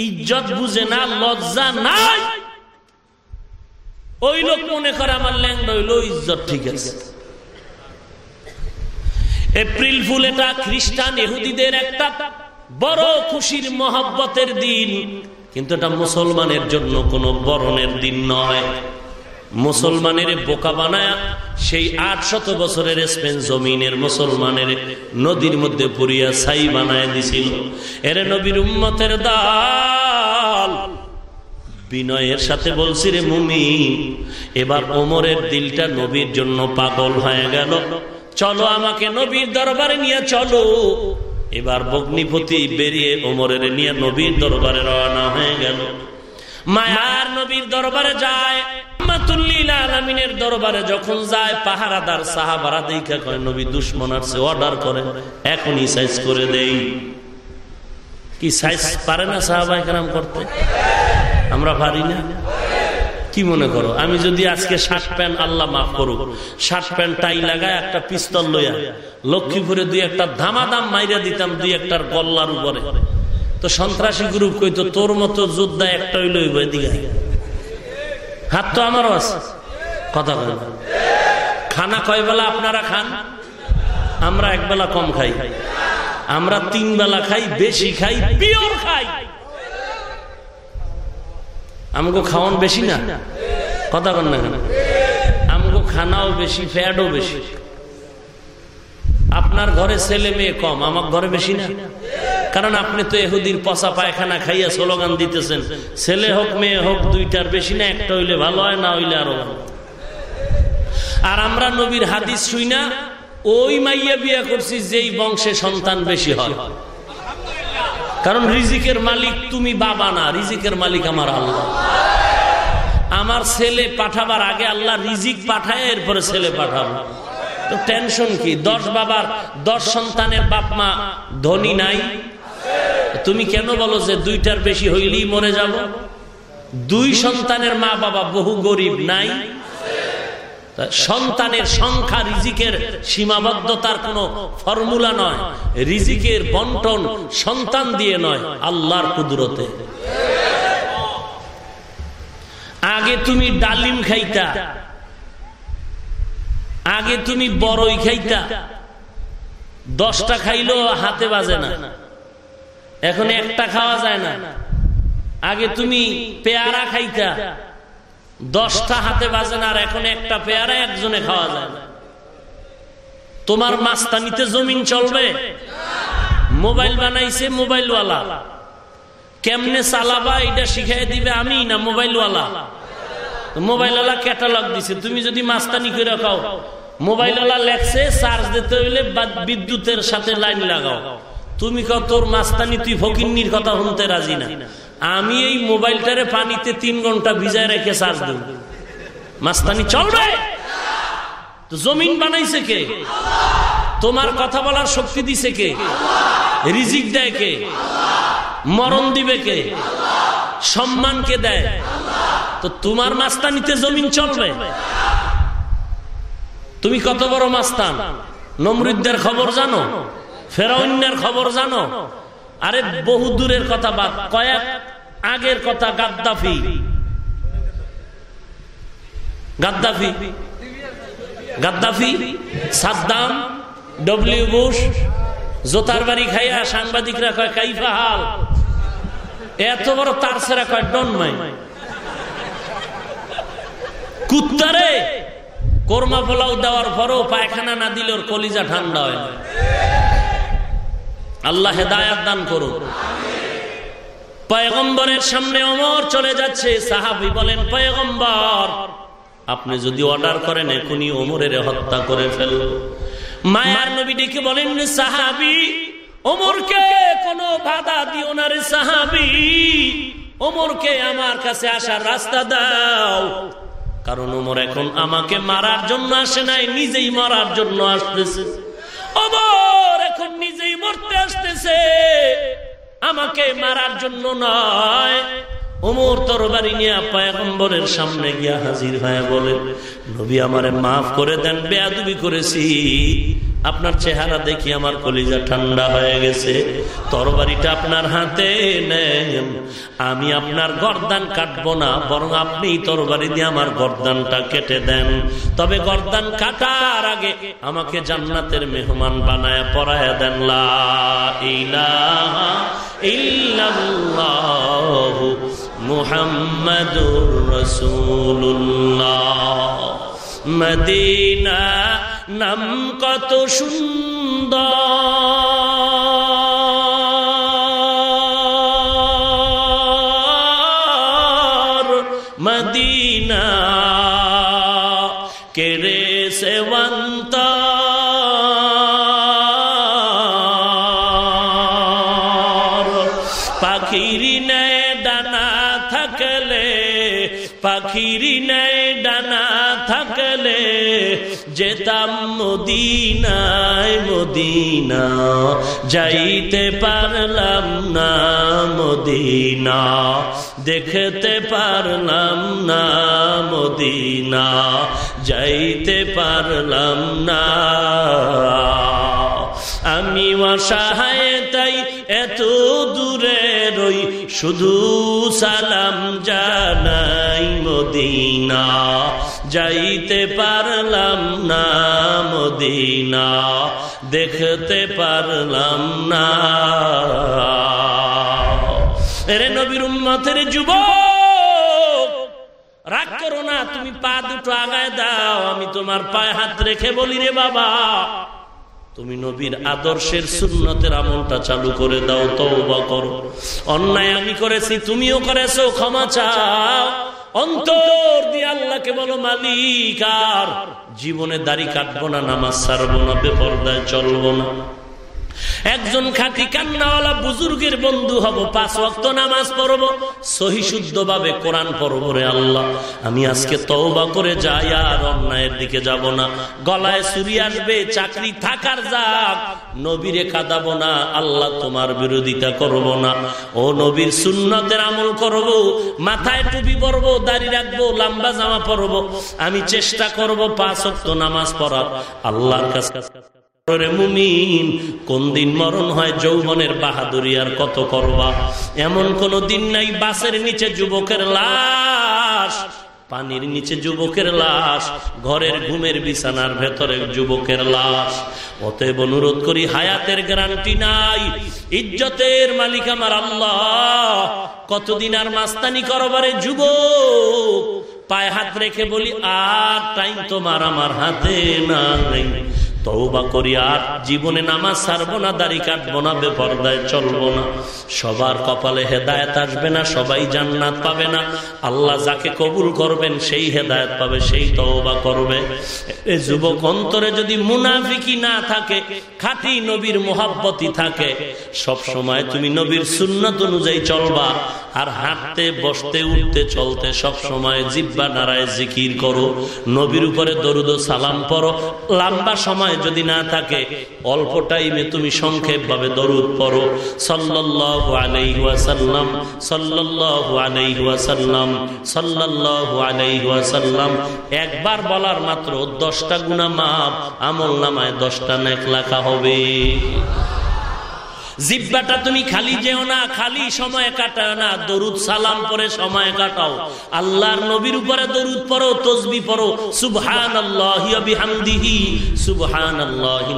ইজ্জত বুঝে না, লজ্জা নাই, ওই লোক মনে করে আমার ল্যাংটা হইল ইজ্জত ঠিক আছে। এপ্রিল ফুল এটা খ্রিস্টান এহুদিদের একটা বড় খুশির মহব্বতের দিন, কিন্তু এটা মুসলমানের জন্য কোনো বরণের দিন নয়। মুসলমানের বোকা বানায় সেই আট শত বছরের স্পেন জমিনের মুসলমানের নদীর মধ্যে পড়িয়া ছাই বানায় দিছিল। এর নবীর উম্মতের দাল। বিনয়ের সাথে বলছি রে মুমি এবার ওমরের দিলটা নবীর জন্য পাগল হয়ে গেল। চলো আমাকে নবীর দরবারে নিয়ে চলো। এবার বগ্নিপতি বেরিয়ে ওমরের নিয়ে নবীর দরবারে রওনা হয়ে গেল। মায়ার নবীর দরবারে যায়। দরবারে যখন যায়, পাহারাদার সাহাবারা কয়, নবী দুশ্মন আসছে অর্ডার করে, এখনই সাইজ করে দেই। কি সাইজ পারে না সাহাবাই করতে? আমরা পারি না। কি মনে করো? আমি যদি আজকে শার্ট প্যান্ট, আল্লাহ মাফ করুক শার্ট প্যান্ট টাই লাগায় একটা পিস্তল লইয়া, লক্ষ্মীপুরে দুই একটা ধামাদাম মাইরা দিতাম, দুই একটার গল্লার উপরে। তো সন্ত্রাসী গ্রুপ কইতো, তোর মতো যোদ্ধা একটা হইল এদিকে। হাত তো আমারও আছে। কথা বল খানা কয় বেলা আপনারা খান? আমরা এক বেলা কম খাই। আমরা তিন বেলা খাই, বেশি খাই, পিওর খাই। আমাকে খাওয়ান বেশি না? কথা কন না আমাকে খানাও বেশি, ফ্যাটও বেশি। আপনার ঘরে ছেলে মেয়ে কম, আমার ঘরে বেশি না? কারণ আপনি তো এহুদির পচা পায়খানা খাইয়া স্লোগান দিতেছেন, ছেলে হোক, মেয়ে হোক, দুইটার বেশি না, একটা হইলে ভালো হয়, না হইলে আরও আর আমরা নবীর হাদিস শুই না, ওই মাইয়া বিয়া করছি যেই বংশে সন্তান বেশি হয়। কারণ রিজিকের মালিক তুমি বাবা না, রিজিকের মালিক আমার আল্লাহ। আমার ছেলে পাঠাবার আগে আল্লাহ রিজিক পাঠায়, এরপরে ছেলে পাঠাবো। টেনশন কি? দশ বাবার, দশ সন্তানের বাপ মা ধনী নাই তুমি কেন বলো যে দুইটার বেশি হইলেই মরে যাব? দুই সন্তানের মা বাবা বহু গরিব নাই? সন্তানের সংখ্যা রিজিকের সীমাবদ্ধতার কোনো ফর্মুলা নয়। রিজিকের বন্টন সন্তান দিয়ে নয়, আল্লাহর কুদরতে। আগে তুমি ডালিম খাইতা। আগে তুমি বড়ই খাইতা। দশটা খাইলেও হাতে বাজে না। এখন একটা খাওয়া যায় না। আগে তুমি পেয়ারা খাইতা। দশটা হাতে বাজে না, আর এখন একটা পেয়ারা একজনে খাওয়া যায় না। তোমার মাস্তানিতে জমিন চলবে? মোবাইল বানাইছে মোবাইলওয়ালা। কেমনে চালাবা এটা শিখাই দিবে আমি না, মোবাইলওয়ালা। মোবাইলওয়ালা ক্যাটালগ দিছে, তুমি যদি মাস্তানি করে খাও। মোবাইলওয়ালা লেখছে, চার্জ দিতে হইলে বিদ্যুতের সাথে লাইন লাগাও। তুমি কত তোর মাস্তানি তুই ফকিন্নির কথা শুনতে রাজি না? আমি এই মোবাইলটারে পানিতে তিন ঘণ্টা ভিজায় রেখে চার্জ দেব মাস্তানি চলবে জমিন বানাইছে কে? তোমার কথা বলার শক্তি দিছে কে? রিজিক দেয় কে? মরণ দিবে কে? সম্মান কে দেয়? তো তোমার মাস্তানিতে জমিন চলবে তুমি কত বড় মাস্তান? নমরুদ্দের খবর জানো? ফেরাউন্যের খবর জানো? আরে বহু দূরের কথা বাদ, কয়েক আগের কথা Gaddafi. Gaddafi? Gaddafi? Saddam, W Bush, জোতার বাড়ি খাইয়া সাংবাদিকরা কয়, কাইফা হাল? এত বড় তার সেরা কয়, ডন মাই। কুত্তারে কোরমা পোলাও দেওয়ার পরও পায়খানা না দিলে ওর কলিজা ঠান্ডা হয় আল্লাহ হেদায়াত দান করুন পয়গম্বরের সামনে অমর চলে যাচ্ছে। সাহাবি বলেন, পয়গম্বর, আপনি যদি অর্ডার করেন এখনই ওমরের হত্যা করে ফেল মায়ার নবী ডেকে বলেন, সাহাবি ওমরকে কোনো বাধা দিও না রে সাহাবি। ওমরকে আমার কাছে আসার রাস্তা দাও। কারণ ওমর এখন আমাকে মারার জন্য আসে নাই, নিজেই মারার জন্য আসতেছে। ওমর এখন নিজেই মরতে আসতেছে। আমাকে মারার জন্য নয়। ওমর তরবারি নিয়ে পায়গম্বরের সামনে গিয়া হাজির হয়ে বলে নবী আমারে মাফ করে দেন, বেয়াদুবি করেছি। আপনার চেহারা দেখি আমার কলিজা ঠান্ডা হয়ে গেছে। তরবারিটা আপনার হাতে নেন। আমি আপনার গরদান কাটবো না, বরং আপনি তরবারি দিয়ে আমার গরদানটা কেটে দেন। তবে গরদান কাটার আগে আমাকে জান্নাতের মেহমান বানায় পড়ায় দেন। মুহাম্মাদুর রাসূলুল্লাহ। মদিনা নাম কত সুন্দর। যেতাম মদিনায়, মদিনা। যাইতে পারলাম না মদিনা। দেখতে পারলাম না মদিনা। যাইতে পারলাম না। আমি অসহায়, তাই এত দূরে রই, শুধু সালাম জানাই মদিনা। যাইতে পারলাম না মদিনা, দেখতে পারলাম না। এরে নবীর উম্মতের যুবক, রাগ করো না, তুমি পা দুটো আগায় দাও, আমি তোমার পায়ে হাত রেখে বলি রে বাবা। তুমি নবীর আদর্শের সুন্নতের আমলটা চালু করে দাও, তওবা করো। অন্যায় আমি করেছি, তুমিও করেছ, ক্ষমা চাও। অন্তর দিয়ে আল্লাহকে বলো, মালিক, আর জীবনে দাড়ি কাটবো না, নামাজ সারবো না, বেপর্দায় চলবো না। একজন খাটি কান্নাওয়ালা বুজুর্গের বন্ধু হব, পাঁচ ওয়াক্ত নামাজ পড়ব, সহি শুদ্ধ ভাবে কোরআন পড়ব রে আল্লাহ। আমি আজকে তওবা করে যাই আর অন্যায়ের দিকে যাব না। গলায় চুরি আসবে, চাকরি থাকার যাক নবীরে কাঁদাবো না, আল্লাহ তোমার বিরোধিতা করব না। ও নবীর সুন্নতের আমল করব, মাথায় টুপি পরবো, দাড়ি রাখব, লম্বা জামা পরবো। আমি চেষ্টা করব পাঁচ ওয়াক্ত নামাজ পড়ার। আল্লাহর কাছে কোন দিন মরণ হয় যৌবনের বাহাদুরি আর কত করবা? এমন কোন দিন নাই বাসের নিচে যুবকের লাশ, পানির নিচে যুবকের লাশ, ঘরের ঘুমের বিছানার ভেতরে যুবকের লাশ। অতএব অনুরোধ করি, হায়াতের গ্যারান্টি নাই, ইজ্জতের মালিক আমার আল্লাহ। কতদিন আর মাস্তানি করবারে যুবক? পায়ে হাত রেখে বলি, আর টাইম তোমার আমার হাতে না তৌবা করি আর জীবনে নামাজ ছাড়বো না, দাড়ি কাটবো না, বেপরদায় চলবো না। সবার কপালে হেদায়ত আসবে না, সবাই জান্নাত পাবে না। আল্লাহ যাকে কবুল করবেন, সেই হেদায়ত পাবে, সেই তওবা করবে। এ যুবক অন্তরে যদি মুনাফিকি না থাকে, খাটি নবীর মোহাব্বতি থাকে, সব সময় তুমি নবীর সুন্নত অনুযায়ী চলবা আর হাঁটতে, বসতে, উঠতে, চলতে সব সময় জিব্বা নারায় জিকির করো। নবীর উপরে দরুদ সালাম পড়ো। লম্বা সময় যদি না থাকে, অল্প টাইমে তুমি সংক্ষেপ ভাবে দরুদ পড়ো। সাল্লাল্লাহু আলাইহি ওয়াসাল্লাম, সাল্লাল্লাহু আলাইহি ওয়াসাল্লাম একবার বলার মাত্র দশটা গুণা মাপ আমল নামায় দশটা নেক লেখা হবে। জিব্বাটা তুমি খালি যেও না, খালি সময় কাটাও না, দরুদ সালাম পরে সময় কাটাও। আল্লাহর নবীর উপরে দরুদ পড়ো, তসবি পড়ো। সুবহান আল্লাহি সুবহান আল্লাহি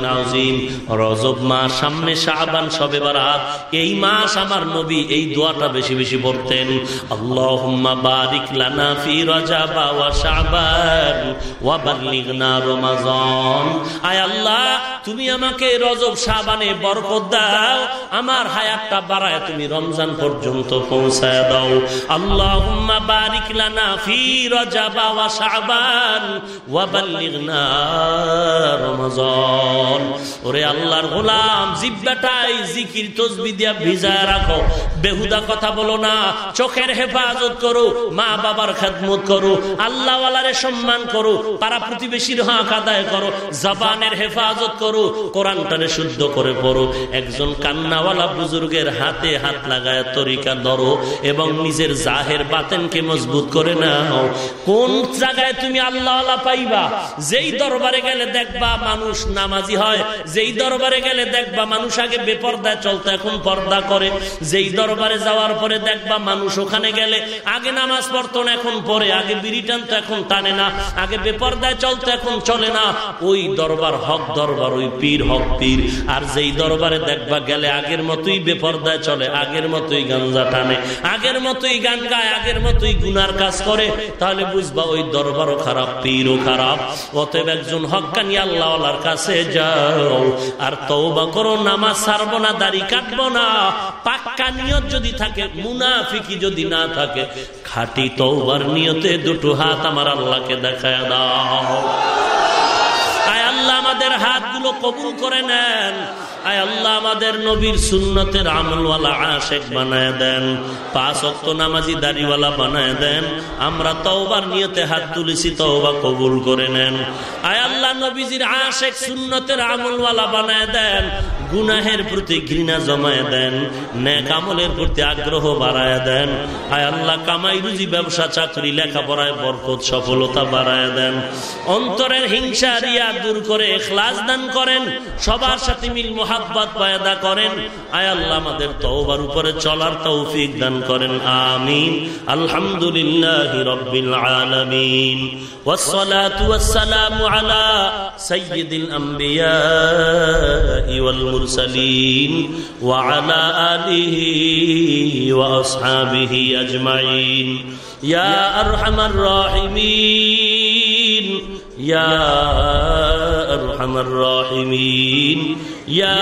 রজব মাস, সামনে শাহবান সবে বারাত। এই মাস আমার নবী এই দোয়াটা বেশি বেশি পড়তেন। আল্লাহুম্মা বারিক লানা ফি ওয়া শাবান ওয়া বাল্লিগনা রমাজান। আয় আল্লাহ, তুমি আমাকে রজব, শাবানে বরকত দাও। আমার হায়াতটা বাড়ায় তুমি রমজান পর্যন্ত পৌঁছায় দাও। আল্লাহ ফি রমাজান। ওরে আল্লাহর গোলাম জিব্বাটাই জিকির দিয়া ভিজায় রাখো। বেহুদা কথা বলো না, চোখের হেফাজত করো, মা বাবার খেদমত করো আল্লাহ সম্মান করো, পাড়া প্রতিবেশীর হাঁক আদায় করো, জবানের হেফাজত করো, কোরআনটারে শুদ্ধ করে পড়ো। একজন কান্নাওয়ালা বুজুর্গের হাতে হাত লাগায় তরিকা ধরো এবং নিজের জাহের বাতেনকে মজবুত করে নাও। কোন জায়গায় তুমি আল্লাহ পাইবা? যেই দরবারে গেলে দেখবা মানুষ নামাজি হয়, যেই দরবারে গেলে দেখবা মানুষ আগে বেপর্দায় চলতো, এখন পর্দা করে। যেই দরবারে যাওয়ার পরে দেখবা মানুষ ওখানে গেলে আগে নামাজ পড়তো না, এখন পরে আগে বিড়ি টানতো, এখন টানে না। আগে বেপর্দায় চলতো, এখন চলে না। ওই দরবার হক দরবার, ওই পীর হক পীর। আর যেই দরবারে দেখবা গেলে আগের মতোই বেপর্দায় চলে, আগের মতোই গাঞ্জা টানে, আগের মতোই গান গায়, আগের মতোই গুনার কাজ করে, তাহলে বুঝবা ওই দরবারও খারাপ, পীরও খারাপ। অতএব একজন হকানি আল্লাহর কাছে যাও, আর তৌবা করো, নামাজ সারবো না, দাড়ি কাটবো না। পাক্কা নিয়ত যদি থাকে মুনাফিকি যদি না থাকে, খাটি তৌবার নিয়তে দুটো হাত আমার আল্লাহকে দেখায় দাও। আল্লাহ, আমাদের হাতগুলো কবুল করে নেন। আয় আল্লাহ আমাদের নবীর সুন্নতের আমলওয়ালা আশেক বানায় দেন নামাজি দাড়িওয়ালা বানায় দেন, আমরা তওবার নিয়তে হাত তুলেছি, তওবা কবুল করে নেন। আয় আল্লাহ নবীজির আশেক সুন্নতের আমলওয়ালা বানায় দেন, গুনাহের প্রতি ঘৃণা জমায় দেন, নেক আমলের প্রতি আগ্রহ বাড়ায় দেন। আয় আল্লাহ কামাই রুজি ব্যবসা, চাকরি, লেখাপড়ায় বরকত, সফলতা বাড়ায় দেন। অন্তরের হিংসা, রিয়া দূর করে এখলাস দান করেন, সবার সাথে মিল মোহাব্বত পয়দা করেন আয় আল্লাহ আমাদের তওবার উপরে চলার তৌফিক দান করেন আমিন আলহামদুলিল্লাহ রব্বিল আলামিন والصلاة والسلام على سيد الأنبياء والمرسلين وعلى آله وأصحابه أجمعين يا أرحم الراحمين يا أرحم الراحمين يا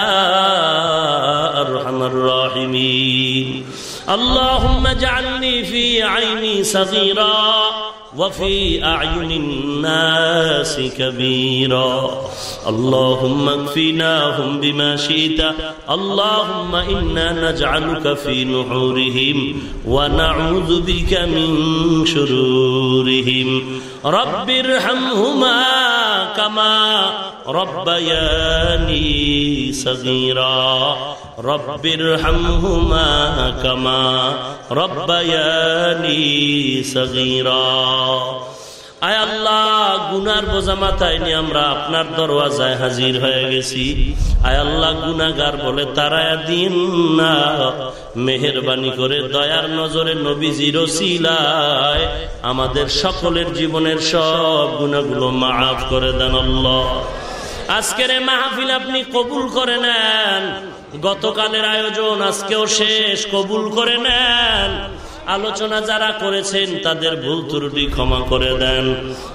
أرحم الراحمين. اللهم اجعلني في عيني صغيرا وفي أعين الناس كبيرا. اللهم اكفناهم بما شئت اللهم إنا نجعلك في نحورهم ونعوذ بك من شرورهم. رب ارحمهما كما ربياني صغيرا. رب ارحمهما كما ربياني صغيرا. আয় আল্লাহ, গুনার বোঝা মাথায় নিয়ে আমরা আপনার দরওয়াজায় হাজির হয়ে গেছি। আয় আল্লাহ গুনাগার বলে তারায়া দিন না। মেহরবানি করে দয়ার নজরে নবীজির সিলায় আমাদের সকলের জীবনের সব গুণাগুলো মাফ করে দেন আল্লাহ। আজকের মাহফিল আপনি কবুল করে নেন। গতকালের আয়োজন আজকেও শেষ, কবুল করে নেন। আলোচনা যারা করেছেন, তাদের ভুল ত্রুটি ক্ষমা করে দেন।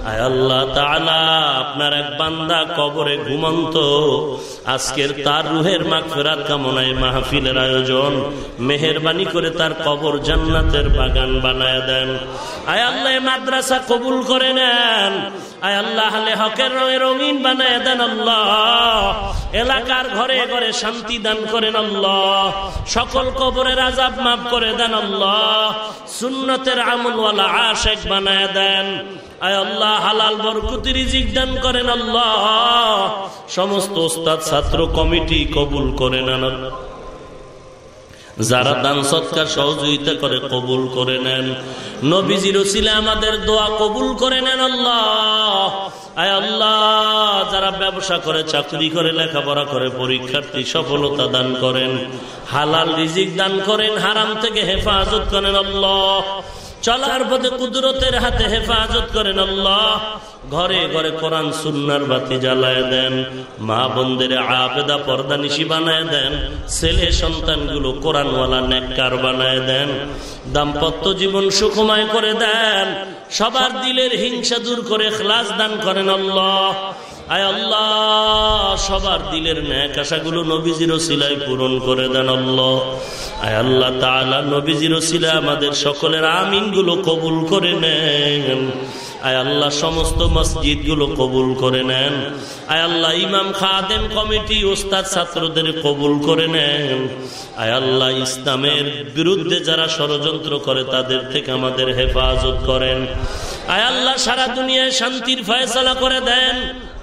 আয় আল্লাহ আপনার এক বান্দা কবরে ঘুমন্ত। আজকের তার রুহের মাগফিরাত কামনায় মাহফিলের আয়োজন। মেহেরবানি করে তার কবর জান্নাতের বাগান বানায় দেন। আয় আল্লাহ মাদ্রাসা কবুল করে নেন। আয় আল্লাহ হকের রঙে রঙিন বানায় দেন আল্লাহ। এলাকার ঘরে ঘরে শান্তি দান করেন আল্লাহ। সকল কবরের আজাব মাফ করে দেন আল্লাহ। সুন্নতের আমলওয়ালা আশেক বানায় দেন। সমস্ত ওস্তাদ, ছাত্র কমিটি কবুল যারা দান সৎকার সহযোগিতা করে কবুল করে নেন। নবীজির ছিল আমাদের দোয়া কবুল করে নেন আল্লাহ। আল্লাহ, যারা ব্যবসা করে, চাকরি করে, লেখাপড়া করে, পরীক্ষার্থী সফলতা দান করেন, হালাল রিজিক দান করেন, হারাম থেকে হেফাজত করেন আল্লাহ। চলার পথে কুদরতের হাতে হেফাজত করেন আল্লাহ। ঘরে ঘরে কোরআন, সুন্নার বাতি জ্বালায় দেন। মা বোনদের আবেদা পর্দা নিশি বানায় দেন। ছেলে সন্তানগুলো কোরআনওয়ালা নেককার বানায় দেন। দাম্পত্য জীবন সুখময় করে দেন। সবার দিলের হিংসা দূর করে খ্লাস দান করেন আল্লাহ। আয় আল্লাহ, সবার দিলের ন্যাক আশাগুলো নবীজির সিলাই পূরণ করে দেন আল্লাহ। আয় আল্লাহ তাআলা নবীজির সিলাই আমাদের সকলের আমিনগুলো কবুল করে নেন। আয় আল্লাহ, সমস্ত মসজিদগুলো কবুল করে নেন। আয় আল্লাহ, ইমাম, খাদেম, কমিটি, ওস্তাদ, ছাত্রদের কবুল করে নেন। আয় আল্লাহ, ইসলামের বিরুদ্ধে যারা ষড়যন্ত্র করে, তাদের থেকে আমাদের হেফাজত করেন। আয় আল্লাহ, সারা দুনিয়ায় শান্তির ফয়সলা করে দেন,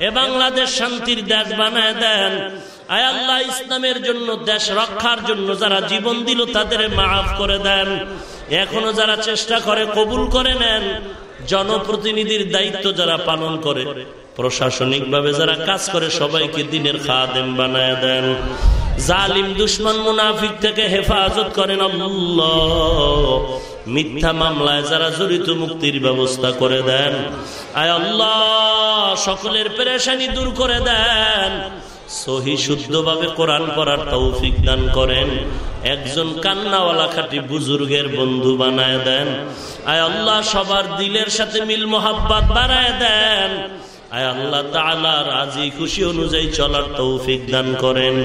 এ বাংলাদেশ শান্তির দেশ বানায় দেন। আয় আল্লাহ, ইসলামের জন্য, দেশ রক্ষার জন্য যারা জীবন দিল, তাদের মাফ করে দেন। এখনও যারা চেষ্টা করে, কবুল করে নেন। জনপ্রতিনিধির দায়িত্ব যারা পালন করে প্রশাসনিক ভাবে যারা কাজ করে, সবাইকে দিনের খাদেম বানায় দেন। জালিম দুশ্মন মুনাফিক থেকে হেফাজত করেন মিথ্যা মামলায় যারা জড়িত মুক্তির ব্যবস্থা করে দেন। আয় আল্লাহ, সকলের পেরেশানি দূর করে দেন। সহি শুদ্ধভাবে কোরআন পড়ার তৌফিক দান করেন। একজন কান্নাওয়ালা খাটি বুজুর্গের বন্ধু বানায় দেন। আয় আল্লাহ, সবার দিলের সাথে মিল মোহাব্বাত বানায় দেন। আয় আল্লাহ তালা রাজি খুশি অনুযায়ী চলার তৌফিক দান করেন।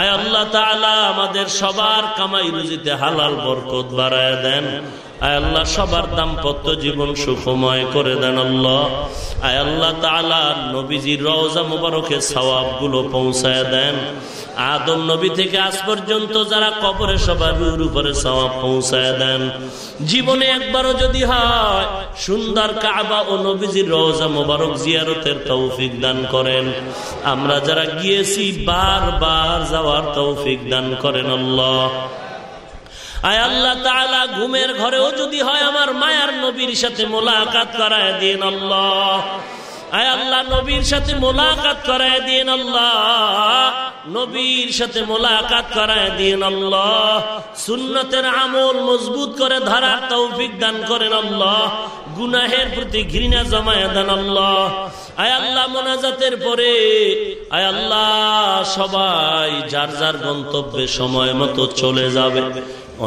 আয় আল্লাহ তালা আমাদের সবার কামাই রুজিতে হালাল বরকত বাড়ায় দেন। আয় আল্লাহ, সবার দাম্পত্য জীবন সুখময় করে দেন আল্লাহ। আয় আল্লাহ তালা নবীজির রওজা মুবারকের সওয়াবগুলো পৌঁছায় দেন। আদম নবী থেকে আজ পর্যন্ত যারা কবরে সবার উপরে সওয়াব পৌঁছায় দেন। জীবনে একবারও যদি হয়, সুন্দর কাবা ও নবীজির রওজা মোবারক জিয়ারতের তৌফিক দান করেন। আমরা যারা গিয়েছি, বারবার যাওয়ার তৌফিক দান করেন আল্লাহ। আয় আল্লাহ তাআলা, ঘুমের ঘরেও যদি হয় আমার মায়ার নবীর সাথে মোলাকাত করায় দিন আল্লাহ। আয় আল্লাহ, নবীর সাথে মোলাকাত করায় দিন আল্লাহ। নবীর সাথে মোলাকাত করায় দিন আল্লাহ। সুন্নতের আমল মজবুত করে ধরার তৌফিক দান করেন আল্লাহ। গুনাহের প্রতি ঘৃণা জমায় দেন আল্লাহ। আয় আল্লাহ, মোনাজাতের পরে, আয় আল্লাহ, সবাই যার যার গন্তব্যে সময় মতো চলে যাবে।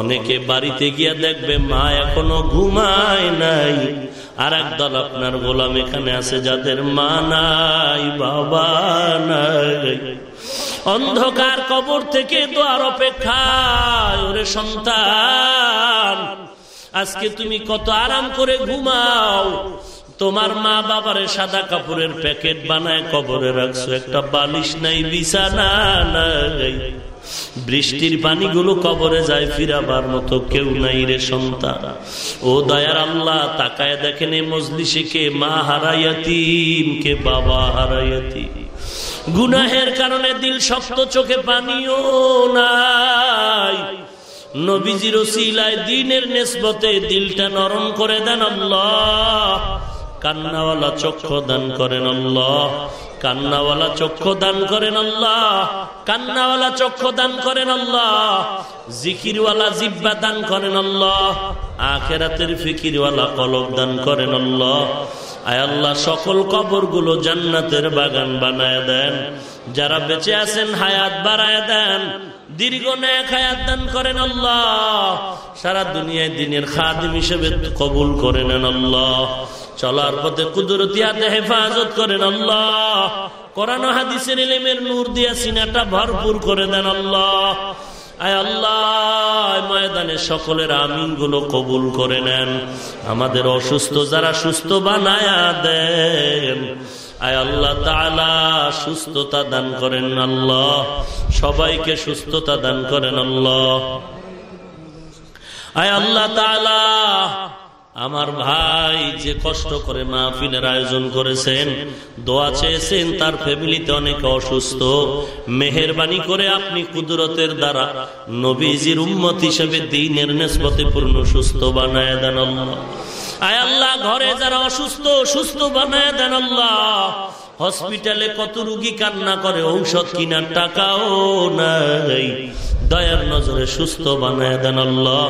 অনেকে বাড়িতে গিয়া দেখবে মা এখনও ঘুমায় নাই। আর দল আপনার গোলাম এখানে আছে, যাদের মা নাই, বাবা নাই। অন্ধকার কবর থেকে তো আর অপেক্ষায়, ওরে সন্তান, আজকে তুমি কত আরাম করে ঘুমাও। তোমার মা বাবারে সাদা কাপড়ের প্যাকেট বানায় কবরে রাখছো, একটা বালিশ নাই, বিছানা নাই। বৃষ্টির পানিগুলো কবরে যায় ফিরাবার মতো কেউ নাই রে সন্তান। ও দয়ার আল্লাহ, তাকায় দেখেন এই মজলিসে কে? মা হারাইয়াতিম কে বাবা হারাইয়াতি গুনাহের কারণে দিল শক্ত চোখে পানিও নাই। নবীজির ওসিলায় দিনের নেসবতে দিলটা নরম করে দেন আল্লাহ। কান্নাওয়ালা চক্ষু দান করেন আল্লাহ, কান্নাওয়ালা চক্ষু দান করেন আল্লাহ, কান্নাওয়ালা চক্ষু দান করেন আল্লাহ, জিকিরওয়ালা জিব্বা দান করেন আল্লাহ, আখেরাতের ফিকিরওয়ালা কলক দান করেন আল্লাহ। আয় আল্লাহ, সকল কবরগুলো জান্নাতের বাগান বানায় দেন। যারা বেঁচে আছেন, হায়াত বাড়ায় দেন। দীর্ঘ ন্যাক হায়াত দান করেন আল্লাহ। সারা দুনিয়ায় দিনের খাদিম হিসেবে কবুল করে নেন আল্লাহ। চলার পথে কুদরতি হাতে হেফাজত করেন আল্লাহ। কোরআন হাদিসের এলেমের নূর দিয়া সিনাটা ভরপুর করে দেন আল্লাহ। আয় আল্লাহ ময়দানে সকলের আমিনগুলো কবুল করে নেন। আমাদের অসুস্থ যারা সুস্থ বানায়া দেন। আয় আল্লাহ সুস্থতা দান করেন আল্লাহ। সবাইকে সুস্থতা দান করেন আল্লাহ। আয় আল্লাহ তালা আমার ভাই যে কষ্ট করে মাহফিলের আয়োজন করেছেন, দোয়া চেয়েছেন, তার ফ্যামিলিতে অনেক অসুস্থ। মেহরবানি করে আপনি কুদরতের দ্বারা নবীজির উম্মত হিসেবে দিনের নেসবতে পূর্ণ সুস্থ বানায় দেন আল্লাহ। আয় আল্লাহ, ঘরে যারা অসুস্থ, সুস্থ বানায় দেন আল্লাহ। হসপিটালে কত রুগী কান্না করে, ঔষধ কিনার টাকাও নাই। দয়ার নজরে সুস্থ বানায় দেন আল্লাহ।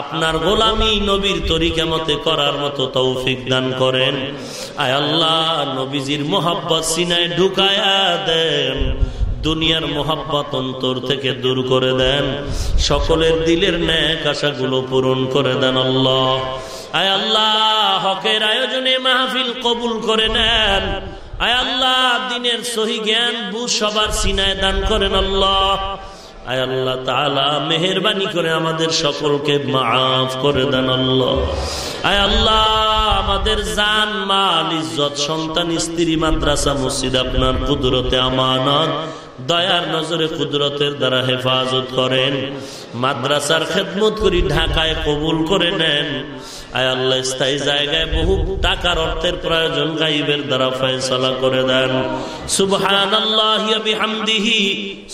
আপনার গোলামি নবীর তরিকা মতে করার মতো তৌফিক দান করেন। আয় আল্লাহ, নবীজির মোহাব্বত সিনায় ঢুকায়া দেন। দুনিয়ার মোহাব্বত অন্তর থেকে দূর করে দেন। সকলের দিলের ন্যাক আশাগুলো পূরণ করে দেন আল্লাহ। আয় আল্লাহ, হকের আয়োজনে মাহফিল কবুল করে নেন। আয় আল্লাহ, দিনের সহি জ্ঞান বুঝ সবার সিনায় দান করেন আল্লাহ। আয় আল্লাহ তালা মেহরবানি করে আমাদের সকলকে মাফ করে দেন আল্লাহ। আয় আল্লাহ, আমাদের জান, মাল, ইজ্জত, সন্তান, স্ত্রী, মাদ্রাসা, মসজিদ, আপনার কুদরতে আমানত, দয়ার নজরে কুদরতের দ্বারা হেফাজত করেন। মাদ্রাসার খেদমত করি, ঢাকায় কবুল করে নেন। আয় আল্লাহ স্থায়ী জায়গায় বহু টাকার অর্থের প্রয়োজন গাইবের দ্বারা ফয়সলা করে দেন সুবহান আল্লাহ বিহামদিহি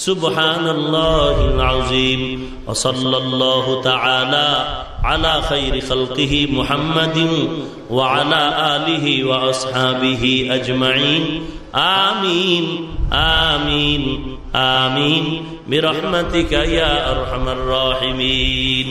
সুবহান আল্লাহ আযীম ওয়া সাল্লাল্লাহু তাআলা على خير خلقه محمد وعلى آله وأصحابه أجمعين آمين آمين آمين برحمتك يا أرحم الراحمين